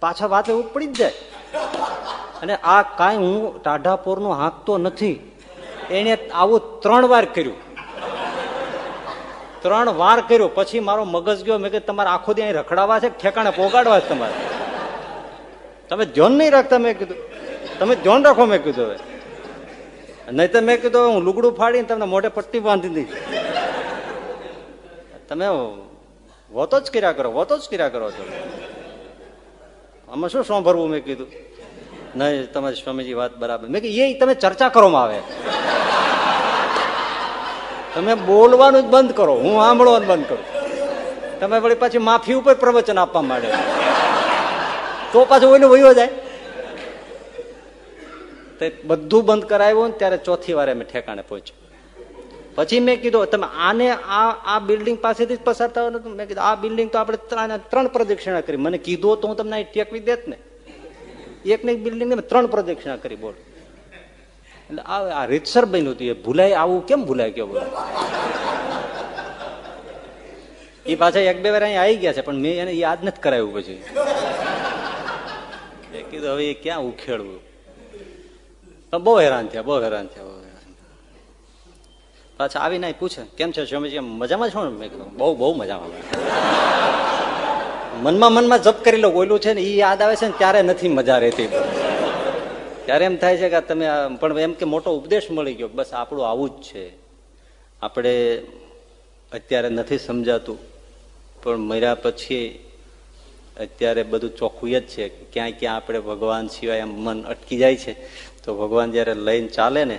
પાછા વાતે ઉપડી જ જાય. અને આ કાંઈ હું ટાઢાપોરનો હાંકતો નથી. એને આવું ત્રણ વાર કર્યું. ત્રણ વાર કર્યું. પછી મારો મગજ ગયો. મેં કે તમારે આખો દી અહીં રખડાવા છે? ઠેકાણે પોગાડવા છે તમારે? તમે ધ્યાન નહીં રાખતા? મેં કીધું. તમે ધ્યાન રાખો, મેં કીધું હવે. નહીં તો મેં કીધું, હું લુગડું ફાડીને તમને મોઢે પટ્ટી બાંધી દઈશ. તમે વોતો જ કર્યા કરો, વોતો જ કર્યા કરો છો. આમાં શું સાંભળવું? મેં કીધું. નહીં, તમારી સ્વામીજી વાત બરાબર. મેં કે એ તમે ચર્ચા કરવામાં આવે. તમે બોલવાનું જ બંધ કરો, હું સાંભળવાનું બંધ કરું. તમે વળી પાછી માફી ઉપર પ્રવચન આપવા માંડે. તો પાછું ઓઈને વયો જાય? તે બધું બંધ કરાવ્યું ને ત્યારે ચોથી વારે અમે ઠેકાણે પહોંચ્યું. પછી મેં કીધું, તમે આને આ આ બિલ્ડિંગ પાસેથી જ પસાર થવાનું મેં કીધું, આ બિલ્ડિંગ તો આપણે ત્રણ પ્રદક્ષિણા કરી. મને કીધું તો હું તમને ટેકવી દેત ને. એક એક બિલ્ડિંગ ત્રણ પ્રદક્ષિણા કરી, બોલ. એટલે આ રીતસર બન્યું હતું. એ ભૂલાય આવું કેમ ભૂલાય કેવું બોલાય એ પાછા એક બે વાર અહીંયા આવી ગયા છે, પણ મેં એને યાદ નથી કરાવ્યું પછી. એ કીધું, હવે એ ક્યાં ઉખેડવું? બહુ હેરાન થયા, બહુ હેરાન થયા, બહુ હેરાન પાછા આવીને પૂછે, કેમ છે સ્વામીજી? મજામાં છો? ને કીધું, બહુ બહુ મજામાં. મનમાં મનમાં જપ કરી લો ઓયલું છે ને એ યાદ આવે છે ને, ત્યારે નથી મજા રહેતી. ત્યારે એમ થાય છે કે તમે પણ એમ કે મોટો ઉપદેશ મળી ગયો બસ આપણું આવું જ છે. આપણે અત્યારે નથી સમજાતું, પણ મર્યા પછી અત્યારે બધું ચોખ્ખું જ છે ક્યાંય ક્યાં આપણે ભગવાન સિવાય એમ મન અટકી જાય છે. તો ભગવાન જ્યારે લઈને ચાલે ને,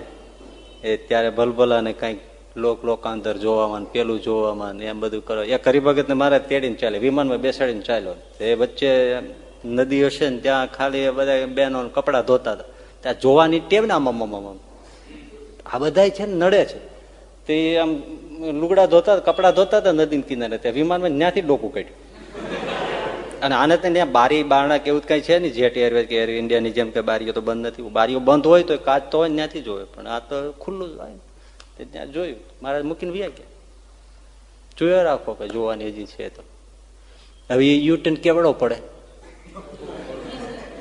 એ ત્યારે ભલભલાને કંઈક લોક લોકાંતર જોવામાં પેલું જોવામાં એમ બધું કરો. એ હરિભગત ને મારે તેડીને ચાલે, વિમાનમાં બેસાડીને ચાલ્યો. એ વચ્ચે નદી હશે ને ત્યાં ખાલી બધા બહેનો કપડા ધોતા હતા. ત્યાં જોવાની ટેવ ને આમ આ બધા છે ને નડે છે. તે આમ લુગડા ધોતા, કપડા ધોતા હતા નદી કિનારે. ત્યાં વિમાનમાં ત્યાંથી ડોકું કાઢ્યું. અને આને ત્યાં બારી, બારણા કેવું કઈ છે ને જેટ એરવેઝ કે એર ઇન્ડિયાની જેમ કે બારીઓ તો બંધ નથી. બારીઓ બંધ હોય તો કાચ તો હોય ત્યાંથી જોવે પણ આ તો ખુલ્લું જ હોય તે ત્યાં જોયું. મારા મૂકીને વ્યા ગયા. જોયો રાખો કે જોવાની હજી છે તો. હવે એ યુટર્ન કેવડો પડે?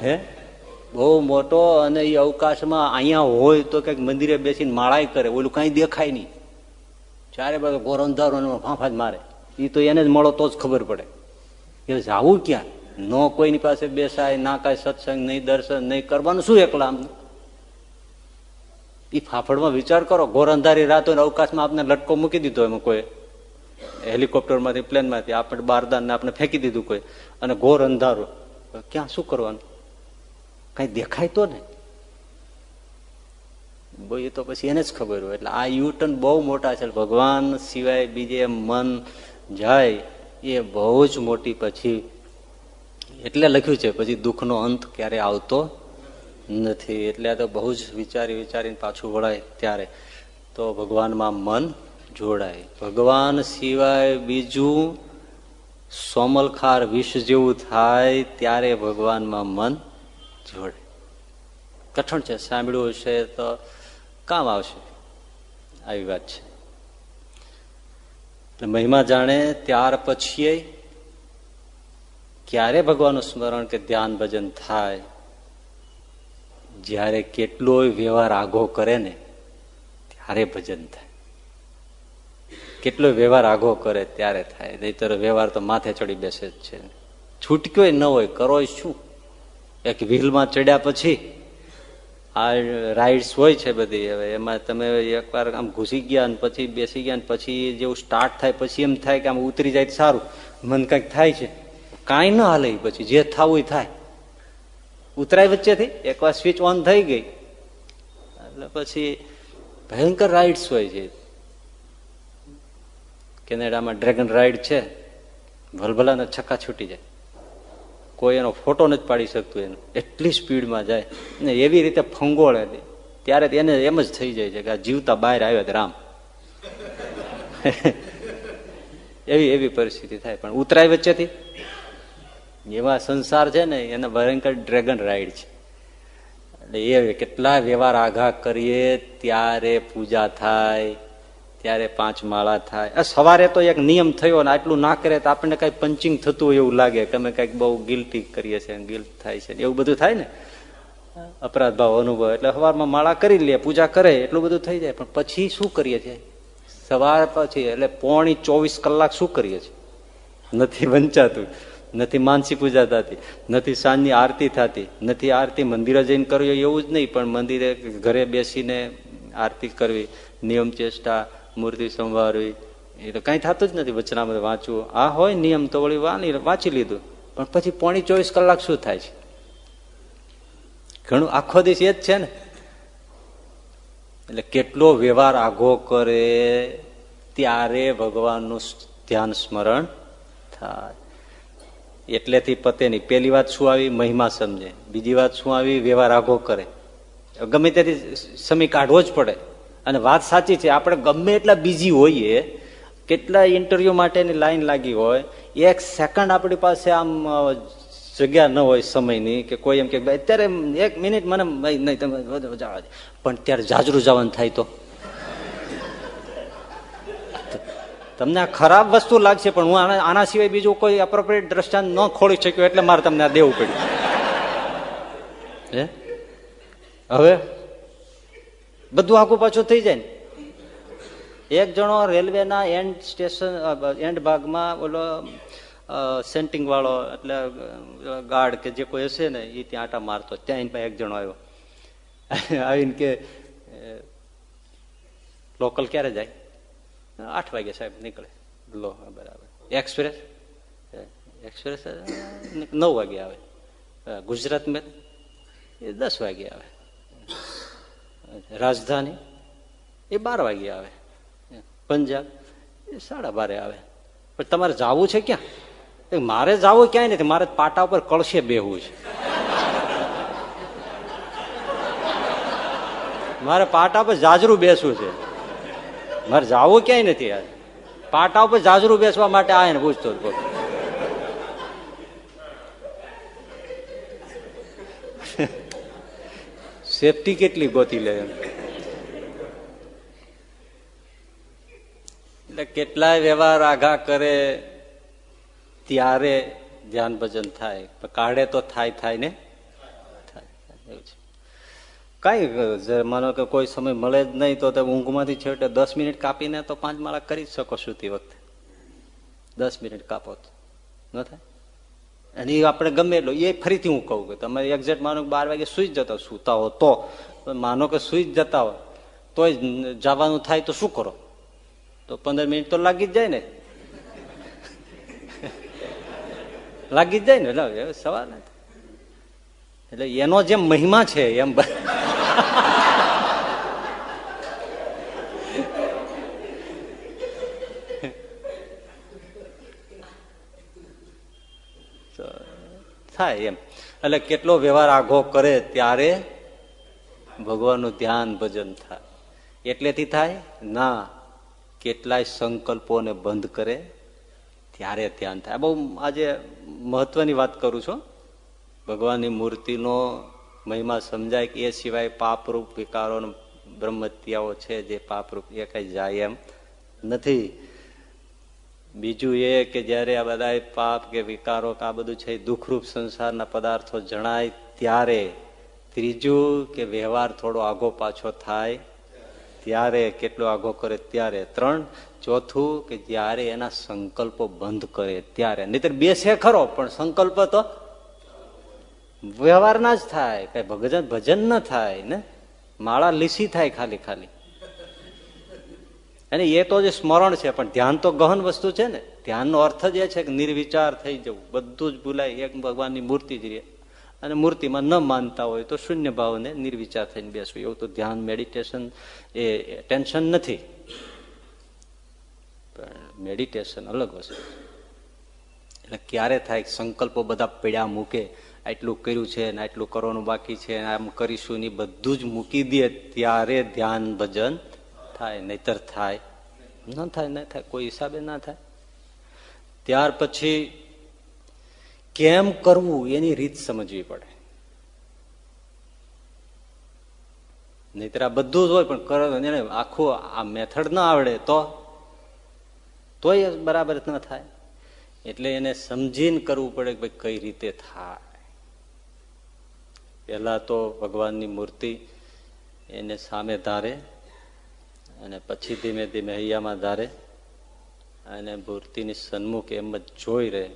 હે? બહુ મોટો અને એ અવકાશમાં અહીંયા હોય તો કંઈક મંદિરે બેસીને માળાઈ કરે, ઓલું કઈ દેખાય નહીં. ચારે બાજુ ગોરંધારો ફાંફા જ મારે. એ તો એને જ મળો તો જ ખબર પડે. કે જવું ક્યાં? ન કોઈની પાસે બેસાય, ના કાંઈ સત્સંગ, નહીં દર્શન, નહીં કરવાનું, શું એકલા આમ? એ ફાફડમાં વિચાર કરો, ઘોર અંધારી રાતો અવકાશમાં આપને લટકો મૂકી દીધો એમાં કોઈ. હેલિકોપ્ટરમાંથી, પ્લેનમાંથી આપણે બારદાનને આપણે ફેંકી દીધું કોઈ. અને ઘોર અંધારું. ક્યાં શું કરવાનું? કઈ દેખાય તો ને એ તો પછી એને જ ખબર હોય. એટલે આ યુટર્ન બહુ મોટા છે. ભગવાન સિવાય બીજે મન જાય, એ બહુ જ મોટી પછી, એટલે લખ્યું છે, પછી દુઃખનો અંત ક્યારે આવતો નથી. એટલે તો બહુ જ વિચારી વિચારીને પાછું વળાય ત્યારે. તો ભગવાનમાં મન જોડાય. ભગવાન સિવાય બીજું સોમલખાર વિષ જેવું થાય, ત્યારે ભગવાનમાં મન જોડે. કઠણ છે સાંભળ્યું હશે તો કામ આવશે. આવી વાત છે. મહિમા જાણે ત્યાર પછી ક્યારે ભગવાનનું સ્મરણ કે ધ્યાન ભજન થાય, જ્યારે કેટલો વ્યવહાર આઘો કરે ને, ત્યારે ભજન થાય. કેટલો વ્યવહાર આઘો કરે ત્યારે થાય. નહીતર વ્યવહાર તો માથે ચડી બેસે જ છે. છૂટક્યો ન હોય કરો શું? એક વ્હીલમાં ચડ્યા પછી આ રાઇડ્સ હોય છે બધી. હવે એમાં તમે એકવાર આમ ઘૂસી ગયા ને પછી બેસી ગયા ને પછી જેવું સ્ટાર્ટ થાય, પછી એમ થાય કે આમ ઉતરી જાય સારું. મન કંઈક થાય છે. કાંઈ ન હાલે પછી. જે થવું થાય. ઉતરાય વચ્ચેથી એકવાર સ્વિચ ઓન થઈ ગઈ. એટલે પછી ભયંકર રાઇડ્સ હોય છે. કેનેડામાં ડ્રેગન રાઇડ છે. ભલભલાના છક્કા છૂટી જાય. કોઈ એનો ફોટો નથી પાડી શકતું એનો. એટલી સ્પીડમાં જાય. ને એવી રીતે ફંગોળે ત્યારે એને એમ જ થઈ જાય છે કે આ જીવતા બહાર આવ્યા રામ. એવી એવી પરિસ્થિતિ થાય. પણ ઉતરાય વચ્ચેથી? એવા સંસાર છે ને, એને ભયંકર ડ્રેગન રાઈડ છે. એટલે એ કેટલા વ્યવહાર આઘા કરીએ, ત્યારે પૂજા થાય ત્યારે પાંચ માળા થાય. સવારે તો એક નિયમ થયો ને આટલું ના કરે તો આપણને કઈ પંચિંગ થતું એવું લાગે કે અમે કંઈક બહુ ગિલ્ટી કરીએ છીએ ગિલ્ટ થાય છે એવું બધું થાય ને? અપરાધ ભાવ, અનુભવ. એટલે સવારમાં માળા કરી લે, પૂજા કરે, એટલું બધું થઈ જાય. પણ પછી શું કરીએ છીએ? સવાર પછી, એટલે પોણી ચોવીસ કલાક શું કરીએ છીએ? નથી વંચાતું. નથી માનસી પૂજા થતી. નથી સાંજની આરતી થતી. નથી આરતી મંદિરે જઈને કરવી એવું જ નહીં, પણ મંદિરે ઘરે બેસીને આરતી કરવી, નિયમ, ચેષ્ટા મૂર્તિ સંવારવી. એ તો કઈ થતું જ નથી વચનામાં વાંચવું. આ હોય નિયમ તો વળી વાની વાંચી લીધું. પણ પછી પોણી ચોવીસ કલાક શું થાય છે? ઘણું આખો દિવસ એ જ છે ને. એટલે કેટલો વ્યવહાર આઘો કરે, ત્યારે ભગવાનનું ધ્યાન સ્મરણ થાય. એટલેથી પતે નહીં પેલી વાત શું આવી? મહિમા સમજે. બીજી વાત શું આવી? વ્યવહાર આઘો કરે. ગમે ત્યાંથી સમય કાઢવો જ પડે. અને વાત સાચી છે, આપણે ગમે એટલા બીજી હોઈએ કેટલા ઇન્ટરવ્યુ માટેની લાઈન લાગી હોય, એક સેકન્ડ આપણી પાસે આમ જગ્યા ન હોય સમયની કે કોઈ એમ કે અત્યારે એક મિનિટ મને નહીં, તમે જવા દે પણ ત્યારે જાજરું જવાનું થાય તો. તમને આ ખરાબ વસ્તુ લાગશે, પણ હું આના સિવાય બીજું કોઈ અપ્રોપ્રિએટ દ્રષ્ટાંત ન ખોલી શક્યો એટલે મારે તમને આ દેવું પડ્યું. હે? હવે? બધું આખું પાછું થઈ જાય ને. એક જણો રેલવેના એન્ડ સ્ટેશન એન્ડ ભાગમાં ઓલો સેન્ટિંગ વાળો, એટલે ગાર્ડ કે જે કોઈ હશે ને એ ત્યાં આટા મારતો. ત્યાં એની એક જણો આવ્યો. આવીને કે લોકલ ક્યારે જાય? આઠ વાગે સાહેબ નીકળે. લો બરાબર. એક્સપ્રેસ એક્સપ્રેસ નવ વાગે આવે. ગુજરાત મેં દસ વાગે આવે. રાજધાની, એ બાર વાગે આવે. પંજાબ, એ સાડા બારે આવે. પણ તમારે જવું છે ક્યાં? મારે જવું ક્યાંય નથી, મારે પાટા ઉપર કળશે બેહવું છે. મારે પાટા પર જાજરું બેસવું છે. મારે જવું ક્યાંય નથી યાર. પાટા ઉપર જાજરું બેસવા માટે આ ને પૂછતો સેફટી કેટલી ગોતી લે? એટલે કેટલાય વ્યવહાર આઘા કરે, ત્યારે ધ્યાન ભજન થાય. કાઢે તો થાય થાય ને? કઈ માનો કે કોઈ સમય મળે જ નહીં તો ઊંઘમાંથી છેવટે દસ મિનિટ કાપીને તો પાંચ માળા કરી શકો સુતી વખતે? દસ મિનિટ કાપો ન થાય? અને એ આપણે ગમે એટલો, એ ફરીથી હું કહું કે તમે એક્ઝેક્ટ માનો બાર વાગે સુઈ જતા સૂતા હો તો. માનો કે સુઈ જતા હો, તોય જવાનું થાય તો શું કરો? તો પંદર મિનિટ તો લાગી જ જાય ને. લાગી જ જાય ને સવાલ એટલે એનો જેમ મહિમા છે એમ થાય એમ. એટલે કેટલો વ્યવહાર આઘો કરે ત્યારે ભગવાનનું ધ્યાન ભજન થાય. એટલેથી થાય? ના. કેટલાય સંકલ્પોને બંધ કરે ત્યારે ધ્યાન થાય. બહુ આજે મહત્વની વાત કરું છું. ભગવાનની મૂર્તિનો મહિમા સમજાય કે એ સિવાય પાપરૂપ વિકારો બ્રહ્મત્યાઓ છે જે પાપરૂપ એ કઈ જાય એમ નથી. બીજું એ કે જયારે આ બધા પાપ કે વિકારો કે આ બધું છે દુઃખરૂપ સંસારના પદાર્થો જણાય ત્યારે ત્રીજું કે વ્યવહાર થોડો આગો પાછો થાય ત્યારે કેટલો આગો કરે ત્યારે ત્રણ. ચોથું કે જ્યારે એના સંકલ્પો બંધ કરે ત્યારે. નહીતર બેસે ખરો, પણ સંકલ્પ તો વ્યવહારના જ થાય. કઈ ભજન ભજન ન થાય ને? માળા લીસી થાય ખાલી ખાલી. અને એ તો જે સ્મરણ છે, પણ ધ્યાન તો ગહન વસ્તુ છે ને. ધ્યાનનો અર્થ જ એ છે કે નિર્વિચાર થઈ જવું. બધું જ ભૂલાય. એક ભગવાનની મૂર્તિ જ રહે. અને મૂર્તિમાં ન માનતા હોય તો શૂન્ય ભાવને નિર્વિચાર થઈને બેસવું. એવું તો ધ્યાન મેડિટેશન એ ટેન્શન નથી. પણ મેડિટેશન અલગ વસ્તુ એટલે ક્યારે થાય સંકલ્પો બધા પીડા મૂકે, આટલું કર્યું છે ને આટલું કરવાનું બાકી છે આમ કરીશું ને બધું જ મૂકી દે, ત્યારે ધ્યાન ભજન થાય, નહીતર થાય. ન થાય ન થાય, કોઈ હિસાબે ના થાય. ત્યાર પછી કેમ કરવું એની રીત સમજવી પડે. નહીતર આ બધું જ હોય, પણ એને આખું આ મેથડ ના આવડે તો, તોય બરાબર ન થાય. એટલે એને સમજીને કરવું પડે કે ભાઈ કઈ રીતે થાય. પહેલા તો ભગવાનની મૂર્તિ એને સામે ધારે. અને પછી ધીમે ધીમે હૈયામાં ધારે અને મૂર્તિની સન્મુખ એમ જ જોઈ રહે.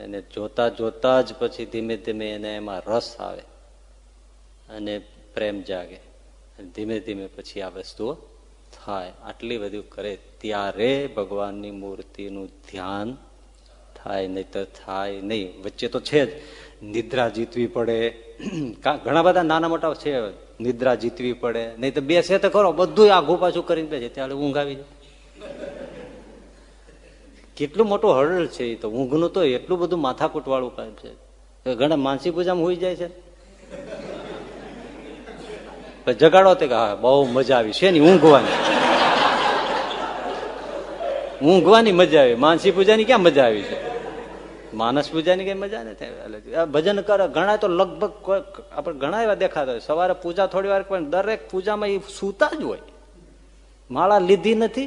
અને જોતા જોતા જ પછી ધીમે ધીમે એને એમાં રસ આવે અને પ્રેમ જાગે. ધીમે ધીમે પછી આ વસ્તુઓ થાય. આટલી બધું કરે ત્યારે ભગવાનની મૂર્તિનું ધ્યાન થાય નહીં તો થાય નહીં. વચ્ચે તો છે જ. નિદ્રા જીતવી પડે. ઘણા બધા નાના મોટા છે નિદ્રા જીતવી પડે. નહીં તો બેસે તો ખરો બધું આઘું પાછું કરીને બેસે. ત્યારે ઊંઘ આવી જાય. કેટલું મોટું હરળ છે એ તો. ઊંઘનું તો એટલું બધું માથાકૂટ વાળું કામ છે ઘણા માનસી પૂજામાં હોઈ જાય છે. જગાડો તે હા, બહુ મજા આવી. છે ની ઊંઘવાની. ઊંઘવાની મજા આવી. માનસી પૂજાની ક્યાં મજા આવી છે? માનસ પૂજાની કઈ મજા નથી ભજન કરે ઘણા તો લગભગ આપણે ઘણા એવા દેખાતા હોય. સવારે પૂજા થોડી વાર પણ દરેક પૂજામાં એ સૂતા જ હોય. માળા લીધી નથી.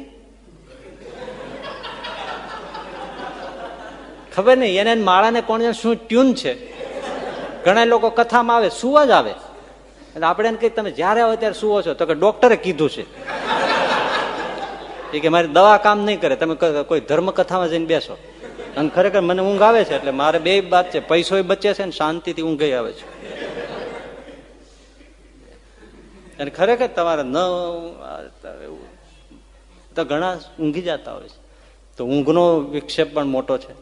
ખબર નહીં, એને માળાને કોણ શું ટ્યુન છે. ઘણા લોકો કથામાં આવે, સુવા જ આવે. એટલે આપણે એને કઈ તમે જ્યારે આવે ત્યારે સુવો છો, તો કે ડોક્ટરે કીધું છે. કે મારી દવા કામ નહીં કરે, તમે કોઈ ધર્મ કથામાં જઈને બેસો. અને ખરેખર મને ઊંઘ આવે છે, એટલે મારે બે વાત છે પૈસો બચે છે ને શાંતિથી ઊંઘ આવે છે. અને ખરેખર તમારે ન તો ઘણા ઊંઘી જતા હોય છે. તો ઊંઘનો વિક્ષેપ પણ મોટો છે.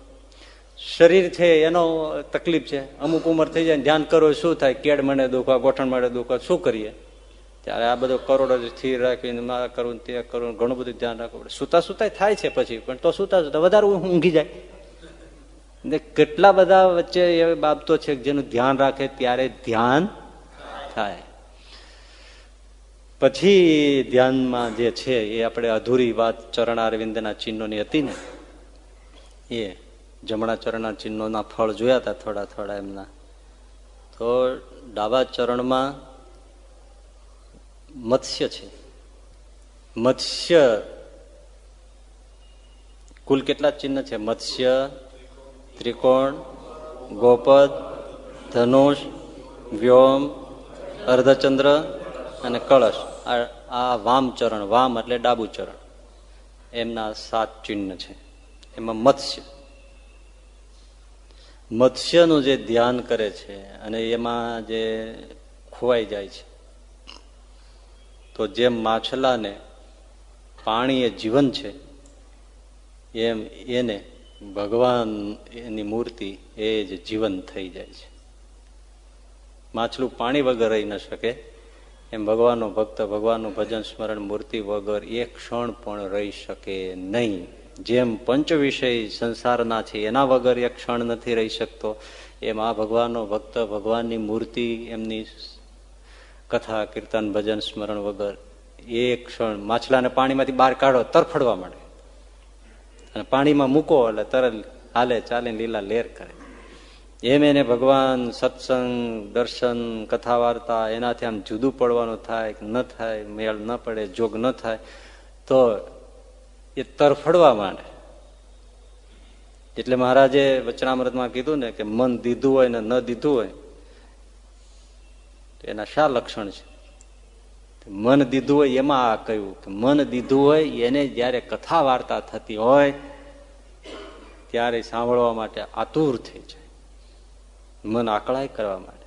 શરીર છે, એનો તકલીફ છે. અમુક ઉંમર થઈ જાય ધ્યાન કરો, શું થાય? કેડ મને દુખવા, ગોઠણ મળે દુખવા, શું કરીએ? ત્યારે આ બધો કરોડો સ્થિર રાખીને મારા કરવું તે કરવું ઘણું બધું ધ્યાન રાખવું પડે. સુતા સુતા થાય છે પછી, પણ તો સુતા સુતા વધારે ઊંઘી જાય. ને કેટલા બધા વચ્ચે એવી બાબતો છે જેનું ધ્યાન રાખે ત્યારે ધ્યાન થાય. પછી ધ્યાનમાં જે છે એ આપણે અધૂરી વાત ચરણ અરવિંદના ચિહ્નોની હતી ને, એ જમણા ચરણના ચિહ્નોના ફળ જોયા હતા થોડા થોડા એમના. તો ડાબા ચરણમાં મત્સ્ય છે. મત્સ્ય કુલ કેટલા ચિહ્ન છે? મત્સ્ય ત્રિકોણ, ગોપદ, ધનુષ, વ્યોમ, અર્ધચંદ્ર અને કળશ. આ વામ ચરણ વામ એટલે ડાબુ ચરણ એમના સાત ચિહ્ન છે. એમાં મત્સ્ય. મત્સ્યનું જે ધ્યાન કરે છે અને એમાં જે ખોવાઈ જાય છે, તો જેમ માછલાને પાણી એ જીવન છે, એમ એને ભગવાન એની મૂર્તિ એ જ જીવન થઈ જાય છે. માછલું પાણી વગર રહી ન શકે. એમ ભગવાનનો ભક્ત, ભગવાનનું ભજન સ્મરણ, મૂર્તિ વગર એક ક્ષણ પણ રહી શકે નહીં. જેમ પંચ વિષય સંસારના છે, એના વગર એક ક્ષણ નથી રહી શકતો. એમ આ ભગવાનનો ભક્ત, ભગવાનની મૂર્તિ, એમની કથા, કીર્તન, ભજન, સ્મરણ વગર એક ક્ષણ માછલાને પાણીમાંથી બહાર કાઢો તરફડવા માંડે. અને પાણીમાં મૂકો એટલે તરત હાલે, ચાલે, લીલા લેર કરે. એમ એને ભગવાન સત્સંગ, દર્શન કથા વાર્તા એનાથી આમ જુદું પડવાનું થાય ન થાય, મેળ ન પડે, જોગ ન થાય, તો એ તરફડવા માંડે. એટલે મહારાજે વચનામૃતમાં કીધું ને કે મન દીધું હોય ને ન દીધું હોય એના શા લક્ષણ છે? મન દીધું હોય એમાં આ કહ્યું કે મન દીધું હોય એને જયારે કથા વાર્તા થતી હોય, ત્યારે સાંભળવા માટે આતુર થઈ જાય. મન આકળાય કરવા માટે.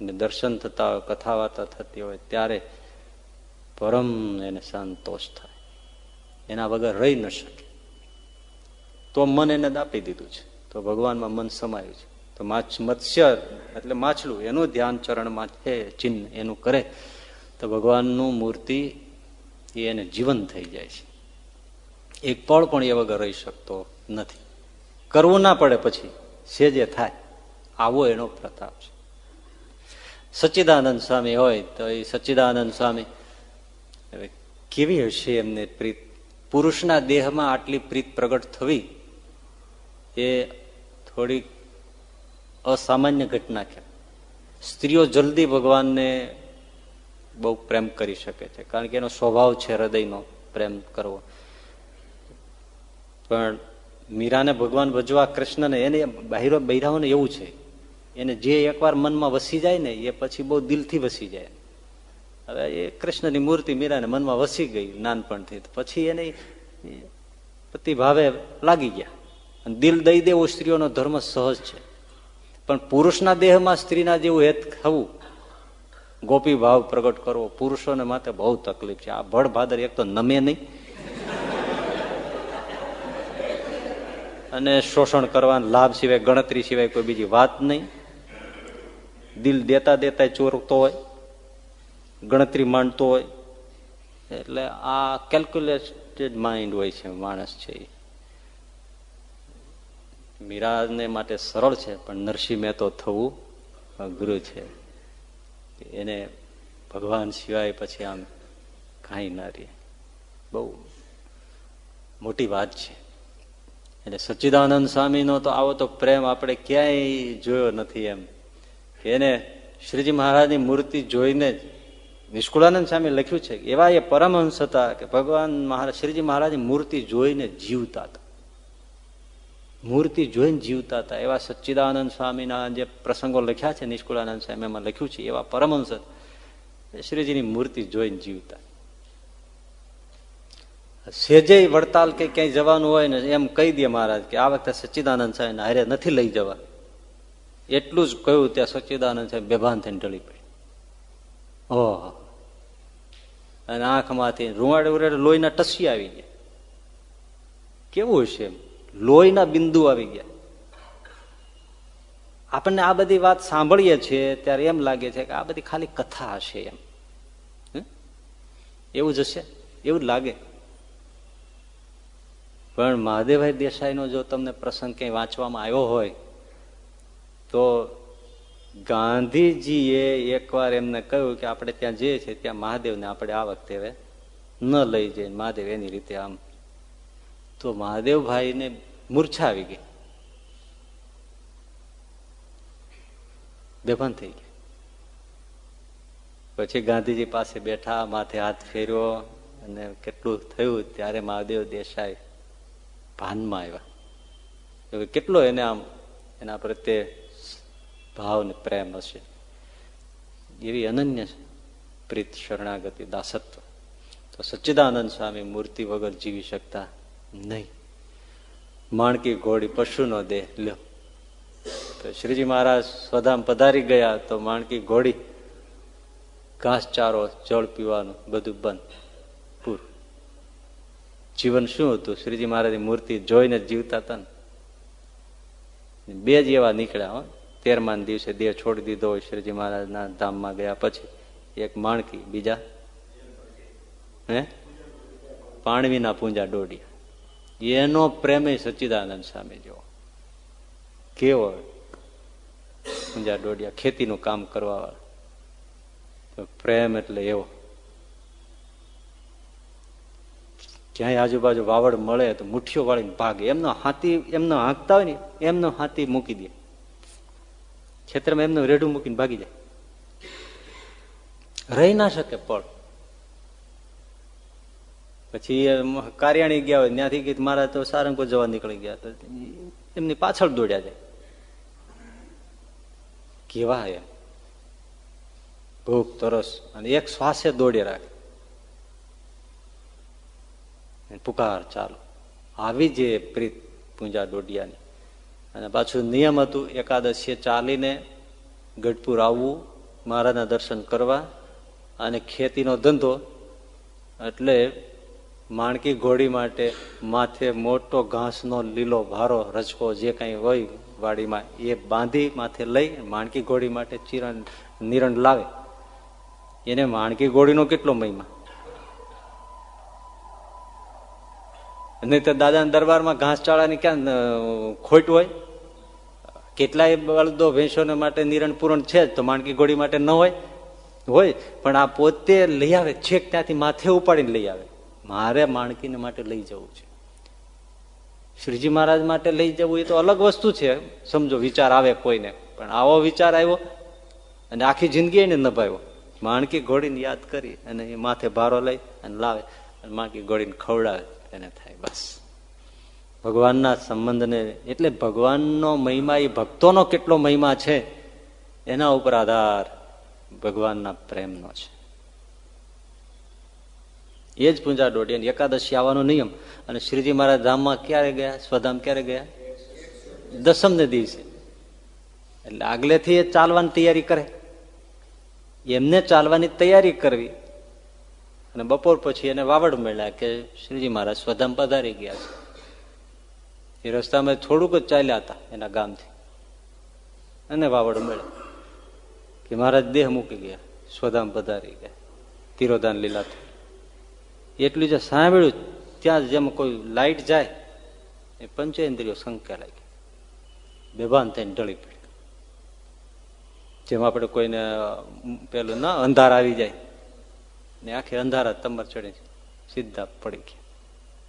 અને દર્શન થતા હોય કથા વાર્તા થતી હોય, ત્યારે પરમ એને સંતોષ થાય. એના વગર રહી ન શકે. તો મન એને દાપી દીધું છે. તો ભગવાનમાં મન સમાયું છે. તો માછ મત્સ્ય, એટલે માછલું, એનું ધ્યાન ચરણમાં છે, ચિહ્ન એનું કરે. તો ભગવાનનું મૂર્તિ એને જીવન થઈ જાય છે. એક પળ પણ એ વગર રહી શકતો નથી. કરવું ના પડે પછી સેજે થાય, આવો એનો પ્રતાપ છે. સચ્ચિદાનંદ સ્વામી હોય તો એ સચ્ચિદાનંદ સ્વામી કેવી હશે એમને પ્રીત? પુરુષના દેહમાં આટલી પ્રીત પ્રગટ થવી એ થોડી અસામાન્ય ઘટના કે સ્ત્રીઓ જલ્દી ભગવાનને બહુ પ્રેમ કરી શકે છે. કારણ કે એનો સ્વભાવ છે હૃદયનો પ્રેમ કરવો. પણ મીરાને ભગવાન ભજવા કૃષ્ણને એને બહિરો બૈરાઓને એવું છે. એને જે એકવાર મનમાં વસી જાય ને એ પછી બહુ દિલથી વસી જાય. હવે એ કૃષ્ણની મૂર્તિ મીરાને મનમાં વસી ગઈ નાનપણથી. પછી એને પતિ ભાવે લાગી ગયા. અને દિલ દઈ દેવો સ્ત્રીઓનો ધર્મ સહજ છે. પણ પુરુષના દેહમાં સ્ત્રીના જેવું હેત થવું ગોપી ભાવ પ્રગટ કરવો પુરુષોને માટે બહુ તકલીફ છે. આ ભડભાદર એક તો નમે નહીં. અને શોષણ કરવાના લાભ સિવાય, ગણતરી સિવાય કોઈ બીજી વાત નહીં. દિલ દેતા દેતા ચોરતો હોય, ગણતરી માંડતો હોય. એટલે આ કેલ્ક્યુલેટેડ માઇન્ડ હોય છે, માણસ છે મીરાને માટે સરળ છે, પણ નરસિંહ મહેતો થવું અઘરું છે. એને ભગવાન સિવાય પછી આમ કાંઈ ના રહે. બહુ મોટી વાત છે. એટલે સચ્ચિદાનંદ સ્વામીનો તો આવો તો પ્રેમ આપણે ક્યાંય જોયો નથી એમ. એને શ્રીજી મહારાજની મૂર્તિ જોઈને જ નિષ્કુળાનંદ સ્વામી લખ્યું છે એવા એ પરમહંસ હતા કે ભગવાન મહારાજ, શ્રીજી મહારાજની મૂર્તિ જોઈને જીવતા હતા. મૂર્તિ જોઈને જીવતા હતા. એવા સચ્ચિદાનંદ સ્વામીના જે પ્રસંગો લખ્યા છે, નિષ્કુળાનંદ સ્વામી એમાં લખ્યું છે, એવા પરમહંસ શ્રીજીની મૂર્તિ જોઈને જીવતા. સેજે વડતાલ કે ક્યાંય જવાનું હોય ને એમ કહી દે મહારાજ કે આ વખતે સચ્ચિદાનંદ સાહેબ હારે નથી લઈ જવા. એટલું જ કહ્યું ત્યાં સચ્ચિદાનંદ સાહેબ બેભાન થઈને ઢળી પડી ઓહ. અને આંખમાંથી રૂવાડે ઉરાડે લોહીના ટસી આવી ગયા. કેવું હશે એમ? લોહીના બિંદુ આવી ગયા. આપણને આ બધી વાત સાંભળીએ છીએ ત્યારે એમ લાગે છે કે આ બધી ખાલી કથા હશે એમ. એવું જ હશે? એવું જ લાગે? પણ મહાદેવભાઈ દેસાઈનો જો તમને પ્રસંગ ક્યાંય વાંચવામાં આવ્યો હોય, તો ગાંધીજીએ એકવાર એમને કહ્યું કે આપણે ત્યાં જઈએ છીએ, ત્યાં મહાદેવને આપણે આ વખતે ન લઈ જઈએ. મહાદેવ એની રીતે આમ તો મહાદેવભાઈને મૂર્છા આવી ગઈ. બેભાન થઈ ગઈ. પછી ગાંધીજી પાસે બેઠા, માથે હાથ ફેર્યો અને કેટલું થયું ત્યારે મહાદેવ દેસાઈ ભાનમાં આવ્યા. કેટલો એને આમ એના પ્રત્યે ભાવ ને પ્રેમ હશે? એવી અનન્ય પ્રીત શરણાગતિ, દાસત્વ. તો સચ્ચિદાનંદ સ્વામી મૂર્તિ વગર જીવી શકતા નહીં. માણકી ઘોડી પશુનો દેહ, લ્યો. તો શ્રીજી મહારાજ સ્વધામ પધારી ગયા, તો માણકી ઘોડી ઘાસ ચારો જળ પીવાનું બધું બંધ. પૂર. જીવન શું હતું? શ્રીજી મહારાજની મૂર્તિ જોઈને જીવતા હતા ને. બે જ એવા નીકળ્યા હો. તેરમા દિવસે દેહ છોડી દીધો હોય શ્રીજી મહારાજના ધામમાં ગયા પછી. એક માણકી, બીજા? હે? પાણવીના પૂંજા દોડ્યા. એનો પ્રેમ સચ્ચિદાનંદ સ્વામી જેવો કેવો પૂંજા દોડ્યા ખેતીનું કામ કરવા પ્રેમ એટલે એવો. ક્યાંય આજુબાજુ વાવડ મળે તો મુઠ્ઠીઓ વાળીને ભાગે. એમનો હાથી, એમનો હાંકતા હોય ને, એમનો હાથી મૂકી દે. ખેતરમાં એમનું રેડું મૂકીને ભાગી જાય. રહી ના શકે પળ. પછી કાર્યાણી ગયા હોય, ત્યાંથી ગીત મારા તો સારંગપુર જવા નીકળી ગયા તો એમની પાછળ દોડ્યા જાય. કેવા એમ. ભૂખ, તરસ અને એક શ્વાસે દોડી રાખે. પુકાર ચાલો. આવી જે પ્રીત પૂંજા દોડિયાની. અને પાછું નિયમ હતું, એકાદશીએ ચાલીને ગઢપુર આવવું, મહારાજના દર્શન કરવા અને ખેતીનો ધંધો. એટલે માણકી ઘોડી માટે માથે મોટો ઘાસનો લીલો ભારો રચકો જે કાંઈ હોય વાડીમાં, એ બાંધી માથે લઈ માણકી ઘોડી માટે ચિરણ, નિરણ લાવે. એને માણકી ઘોડીનો કેટલો મહિમા? નહીં તો દાદાના દરબારમાં ઘાસચાળાની ક્યાં ખોટ હોય? કેટલાય બળદો ભેંસોને માટે નિરણ પૂરણ છે જ, તો માણકી ઘોડી માટે ન હોય? હોય, પણ આ પોતે લઈ આવે, છેક ત્યાંથી માથે ઉપાડીને લઈ આવે. મારે માણકીને માટે લઈ જવું છે. શ્રીજી મહારાજ માટે લઈ જવું એ તો અલગ વસ્તુ છે. સમજો, વિચાર આવે કોઈને. પણ આવો વિચાર આવ્યો અને આખી જિંદગી એને નભાવ્યો. માણકી ઘોડીને યાદ કરી અને એ માથે ભારો લઈ અને લાવે. અને માણકી ઘોડીને ખવડાવે એને થાય બસ. ભગવાનના સંબંધને એટલે ભગવાનનો મહિમા એ ભક્તોનો કેટલો મહિમા છે, એના ઉપર આધાર ભગવાનના પ્રેમનો છે. એ જ પૂંજા ડોડિયા એકાદશી આવવાનો નિયમ. અને શ્રીજી મહારાજ ધામમાં ક્યારે ગયા? સ્વધામ ક્યારે ગયા? દસમ ને દિવસે. એટલે આગલેથી એ ચાલવાની તૈયારી કરે. એમને ચાલવાની તૈયારી કરવી. અને બપોર પછી એને વાવડ મળ્યા કે શ્રીજી મહારાજ સ્વધામ પધારી ગયા છે. એ રસ્તામાં થોડુંક જ ચાલ્યા હતા એના ગામથી. અને વાવડ મળ્યા કે મહારાજ દેહ મૂકી ગયા. સ્વધામ પધારી ગયા. તિરોધાન લીલા એટલું જે સાંભળ્યું, ત્યાં જેમ કોઈ લાઈટ જાય, એ પંચેન્દ્રિયો શંકા લાગી. બેભાન થઈને ઢળી પડી જેમ આપણે કોઈને પેલું ના, અંધાર આવી જાય, ને આખી અંધારા તમર ચડી સીધા પડી ગયા.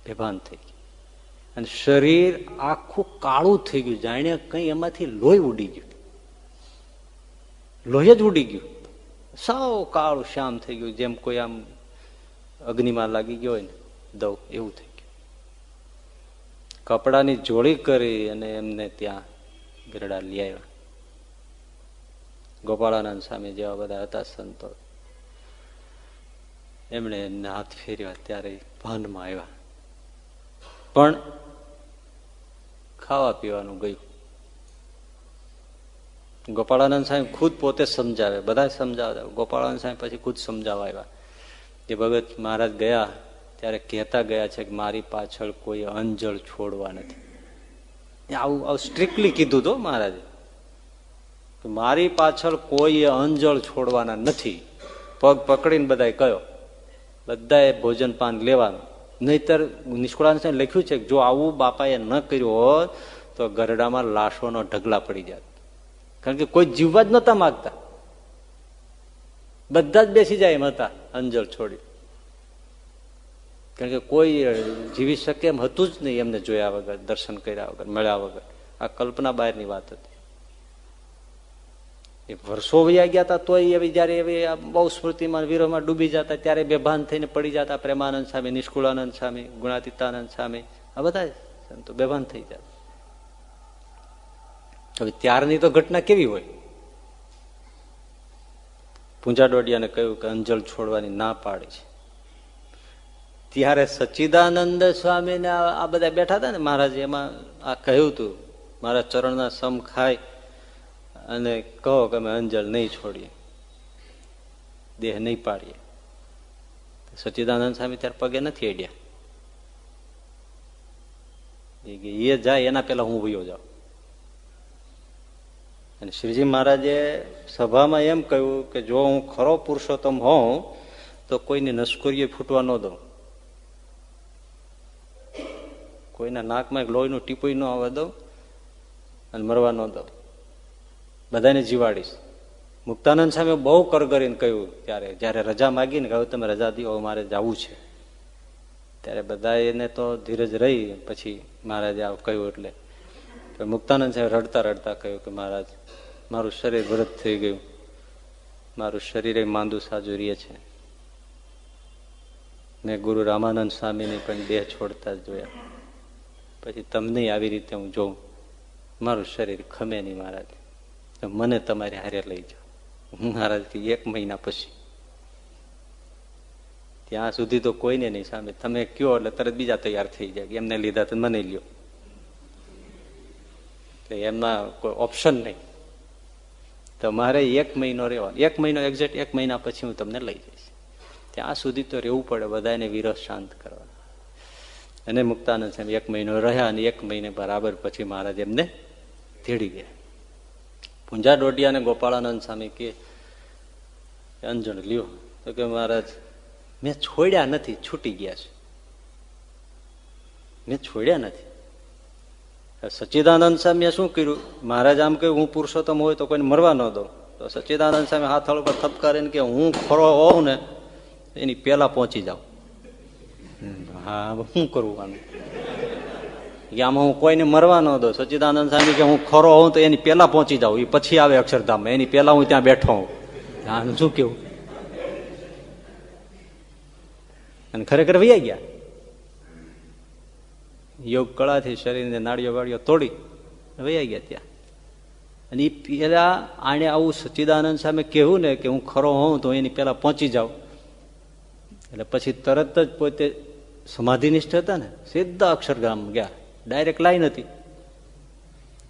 બેભાન થઈ ગયા. અને શરીર આખું કાળું થઈ ગયું. જાણે કઈ એમાંથી લોહી ઉડી ગયું. લોહી જ ઉડી ગયું. સાવ કાળું, શ્યામ થઈ ગયું. જેમ કોઈ આમ અગ્નિમાં લાગી ગયો હોય ને, દવ, એવું થઈ ગયું. કપડાની જોડી કરી અને એમને ત્યાં ગરડા લઈ આવ્યા. ગોપાળાનંદ સામે જેવા બધા હતા સંતો. એમણે એમને હાથ ફેર્યા ત્યારે ભાનમાં આવ્યા. પણ ખાવા પીવાનું ગયું. ગોપાળાનંદ સાહેબ ખુદ પોતે સમજાવે બધા સમજાવે ગોપાળાનંદ સાહેબ પછી ખુદ સમજાવવા આવ્યા. એ ભગત મહારાજ ગયા, ત્યારે કહેતા ગયા છે કે મારી પાછળ કોઈ અંજળ છોડવા નથી. આવું આવું સ્ટ્રિક્ટલી કીધું તો મહારાજે. મારી પાછળ કોઈએ અંજળ છોડવાના નથી. પગ પકડીને બધા કયો. બધાએ ભોજન પાન લેવાનું. નહીતર નિષ્કુળાને લખ્યું છે કે જો આવું બાપાએ ન કર્યું હોત, તો ગરડામાં લાશોનો ઢગલા પડી જાત. કારણ કે કોઈ જીવવા જ નતા માગતા. બધા જ બેસી જાય એમ હતા, અંજળ છોડી. કારણ કે કોઈ જીવી શકે એમ હતું જ નહીં એમને જોયા વગર, દર્શન કર્યા વગર, મળ્યા વગર. આ કલ્પના બહારની વાત હતી. એ વર્ષો વયા ગયા હતા તોય એવી જયારે એવી બહુ સ્મૃતિમાં વીરોમાં ડૂબી જતા, ત્યારે બેભાન થઈને પડી જતા પ્રેમાનંદ સ્વામી, નિષ્કુળાનંદ સ્વામી, ગુણાતીતાનંદ સ્વામી, આ બધા સંતો બેભાન થઈ જતા. હવે ત્યારની તો ઘટના કેવી હોય? પૂંજા ડોડિયાને કહ્યું કે અંજલ છોડવાની ના પાડી છે. ત્યારે સચ્ચિદાનંદ સ્વામીને આ બધા બેઠા હતા ને મહારાજ, એમાં આ કહ્યું હતું મારા ચરણના સમ ખાય અને કહો કે અમે અંજલ નહીં છોડીએ, દેહ નહીં પાડીએ. સચ્ચિદાનંદ સ્વામી ત્યારે પગે નથી અડ્યા. એ જાય, એના પહેલા હું ભયો જાઉં. અને શ્રીજી મહારાજે સભામાં એમ કહ્યું કે જો હું ખરો પુરુષોત્તમ હોઉં, તો કોઈની નસકોરીએ ફૂટવા ન દઉં. કોઈના નાકમાં એક લોહીનું ટીપોઈ ન આવવા દઉં અને મરવા ન દઉં. બધાને જીવાડીશ. મુક્તાનંદ સામે બહુ કરગરીને કહ્યું ત્યારે, જ્યારે રજા માગીને કહ્યું, તમે રજા દીઓ મારે જવું છે. ત્યારે બધા એને તો ધીરજ રહી, પછી મહારાજે કહ્યું એટલે. મુક્તાનંદ સાહેબ રડતા રડતા કહ્યું કે મહારાજ મારું શરીર વ્રત થઈ ગયું. મારું શરીર એ માંદુ સાજુ રહે છે. મેં ગુરુ રામાનંદ સ્વામીને પણ દેહ છોડતા જ જોયા. પછી તમને આવી રીતે હું જોઉં, મારું શરીર ખમે નહીં મહારાજ. મને તમારે હારે લઈ જાઓ. મહારાજથી એક મહિના પછી. ત્યાં સુધી તો કોઈને નહીં સામે. તમે કયો એટલે તરત બીજા તૈયાર થઈ જાય એમને લીધા તો મને લ્યો. એટલે એમના કોઈ ઓપ્શન નહીં. તમારે એક મહિનો રહેવાનો. એક મહિનો એક્ઝેક્ટ એક મહિના પછી હું તમને લઈ જઈશ. ત્યાં સુધી તો રહેવું પડે, બધાને વિરોધ શાંત કરવાનો. અને મુક્તાનંદ સાહેબ એક મહિનો રહ્યા અને એક મહિને બરાબર પછી મહારાજ એમને તેડી ગયા. પૂંજા ડોડિયા અને ગોપાળાનંદ સ્વામી કે, અંજણ, લ્યો. તો કે, મહારાજ, મેં છોડ્યા નથી, છૂટી ગયા છે. મેં છોડ્યા નથી. સચ્ચિદાનંદ સ્વામીએ શું કર્યું? મહારાજ આમ કહ્યું, હું પુરુષોત્તમ હોય તો કોઈને મરવા ન દઉં. તો સચ્ચિદાનંદ સ્વામી હાથ હળ પર થપકારીને કે હું ખરો હોઉં ને એની પેલા પહોંચી જાઉં. હા શું કરવું આનું? આમાં હું કોઈને મરવા ન દઉં. સચ્ચિદાનંદ સ્વામી કે હું ખરો હોઉં તો એની પેલા પહોંચી જાઉં એ પછી આવે અક્ષરધામ એની પેલા હું ત્યાં બેઠો હોઉં. આનું શું કેવું અને ખરેખર વૈયા ગયા? યોગ કળાથી શરીરને નાળીઓ વાળીઓ તોડી વૈયા ગયા ત્યાં. અને એ પેલા આને આવું સચ્ચિદાનંદ સામે કહેવું ને કે હું ખરો હોઉં તો એની પેલા પહોંચી જાઉં. એટલે પછી તરત જ પોતે સમાધિનિષ્ઠ હતા ને, સીધા અક્ષરગ્રામ ગયા. ડાયરેક્ટ લાઈન હતી.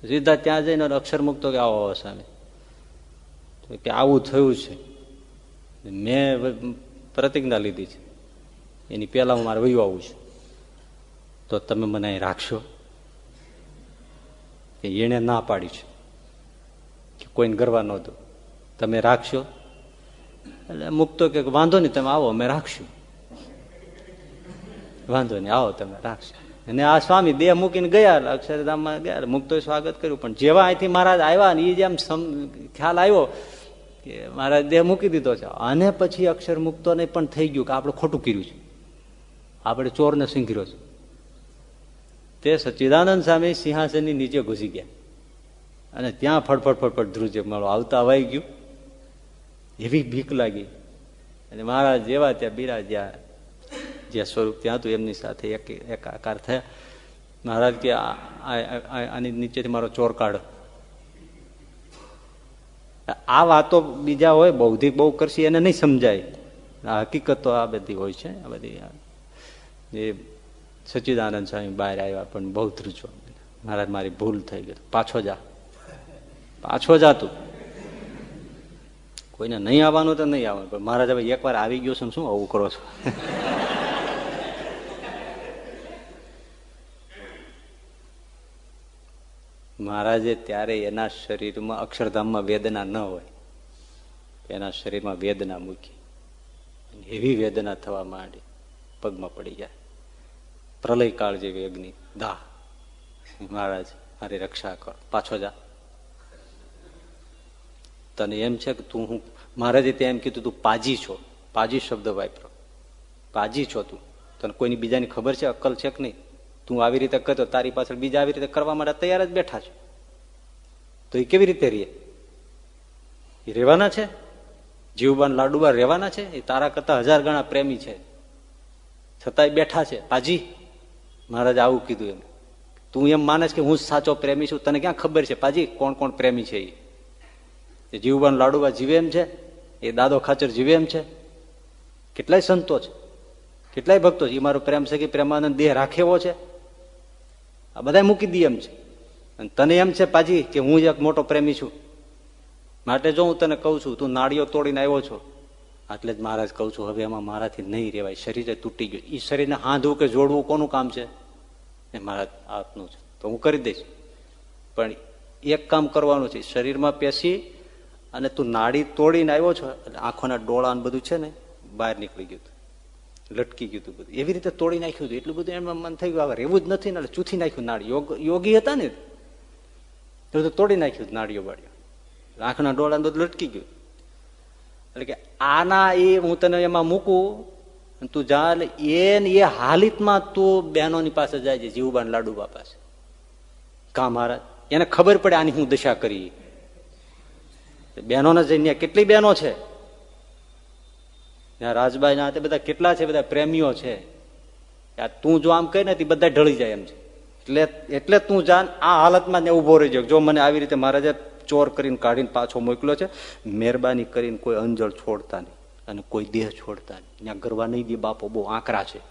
સીધા ત્યાં જઈને અક્ષર મૂકતો કે આવો સામે. કે આવું થયું છે. મેં પ્રતિજ્ઞા લીધી છે. એની પહેલા હું મારે વયું આવું છું. તો તમે મને અહીં રાખશો? કે એણે ના પાડી છે કે કોઈને ગરવા ન દો. તમે રાખશો? એટલે મૂકતો કે વાંધો નહીં, તમે આવો, અમે રાખશું. વાંધો નહીં, આવો, તમે રાખશો. અને આ સ્વામી દેહ મૂકીને ગયા, અક્ષરધામમાં ગયા. મુક્તો સ્વાગત કર્યું, પણ જેવા અહીંથી મહારાજ આવ્યા ને એ જેમ ખ્યાલ આવ્યો કે મહારાજ દેહ મૂકી દીધો છે. અને પછી અક્ષર મુક્તો નહીં, પણ થઈ ગયું કે આપણે ખોટું કર્યું છે. આપણે ચોરને સિંઘર્યો છે. તે સચ્ચિદાનંદ સામે સિંહાસનની નીચે ઘૂસી ગયા. અને ત્યાં ફડફડ ફડફડ ધ્રુજે મારો આવતા અવાઈ ગયું. એવી ભીખ લાગી. અને મહારાજ જેવા ત્યાં બિરાજ્યા. જે સ્વરૂપ ત્યાં હતું, એમની સાથે એક એકાકાર થયા. મહારાજ કે આની નીચેથી મારો ચોર કાઢ. આ વાતો બીજા હોય, બૌદ્ધિક બહુ કરશે, એને નહીં સમજાય. આ હકીકત આ બધી હોય છે, આ બધી એ સચ્ચિદાનંદ સ્વામી બહાર આવ્યા, પણ બહુ ધ્રુજવા મહારાજ, મારી ભૂલ થઈ ગઈ. પાછો જા. પાછો જા તું. કોઈને નહીં આવવાનું તો નહીં આવવાનું. પણ મહારાજ હવે એકવાર આવી ગયો છે શું આવું કરો છો? મહારાજે ત્યારે એના શરીરમાં અક્ષરધામમાં વેદના ન હોય. એના શરીરમાં વેદના મૂકી. એવી વેદના થવા માંડી. પગમાં પડી જાય પ્રલય કાળ જેવી અગ્નિ. દાહ મહારાજ, મારી રક્ષા કર. પાછો જા. તને એમ છે કે તું હું, મહારાજે ત્યાં એમ કીધું તું, પાજી છો. પાજી શબ્દ વાપરો. પાજી છો તું. તને કોઈની બીજાની ખબર છે? અક્કલ છે કે નહીં? તું આવી રીતે કરતો તારી પાછળ બીજા આવી રીતે કરવા માટે તૈયાર જ બેઠા છો. તો એ કેવી રીતે રે એ રહેવાના છે? જીવબાન લાડુબા રહેવાના છે? એ તારા કરતા હજાર ગણા પ્રેમી છે. છતાંય બેઠા છે. પાજી. મહારાજ આવું કીધું એમ. તું એમ માને કે હું સાચો પ્રેમી છું, તને ક્યાં ખબર છે? પાજી, કોણ કોણ પ્રેમી છે એ જીવબાન લાડુબા જીવે એમ છે? એ દાદો ખાચર જીવે એમ છે? કેટલાય સંતો છે. કેટલાય ભક્તો છે. એ મારો પ્રેમ છે કે પ્રેમાનંદ દેહ રાખેવો છે? આ બધા મૂકી દે એમ છે. અને તને એમ છે પાજી કે હું એક મોટો પ્રેમી છું. માટે જો હું તને કહું છું, તું નાળીઓ તોડીને આવ્યો છો, એટલે જ મહારાજ કહું છું, હવે એમાં મારાથી નહીં રહેવાય શરીરે તૂટી ગયું. એ શરીરને હાંધવું કે જોડવું કોનું કામ છે? એ મારા હાથનું છે. તો હું કરી દઈશ. પણ એક કામ કરવાનું છે. શરીરમાં પેસી અને તું નાડી તોડીને આવ્યો છો, એટલે આંખોના ડોળા બધું છે ને, બહાર નીકળી ગયું લટકી ગયું હતું બધું. એવી રીતે તોડી નાખ્યું હતું એટલું બધું એમાં મન થઈ ગયું. હવે રહેવું જ નથી, ને ચૂથી નાખ્યું નાડી. યોગ, યોગી હતા ને? તો તોડી નાખ્યું નાળીઓ બાડીઓ આંખના ડોળા બધું લટકી ગયું. એટલે કે આના એ હું તને એમાં મૂકું તું જા એટલે એ એ હાલિતમાં તું બહેનોની પાસે જાય છે, જીવબાન લાડુબા પાસે. કા મહારાજ, એને ખબર પડે આની હું દશા કરી. બહેનોને જઈને કેટલી બહેનો છે? રાજબાઈ ના બધા કેટલા છે? બધા પ્રેમીઓ છે. આ તું જો આમ કહે ને તે બધા ઢળી જાય એમ છે. એટલે એટલે તું જાન આ હાલતમાં ઊભો રહી જાય જો મને આવી રીતે મહારાજે ચોર કરીને કાઢીને પાછો મોકલ્યો છે, મહેરબાની કરીને કોઈ અંજળ છોડતા નહીં. અને કોઈ દેહ છોડતા ત્યાં ગરવા નહીં દે બાપો બહુ આંકરા છે.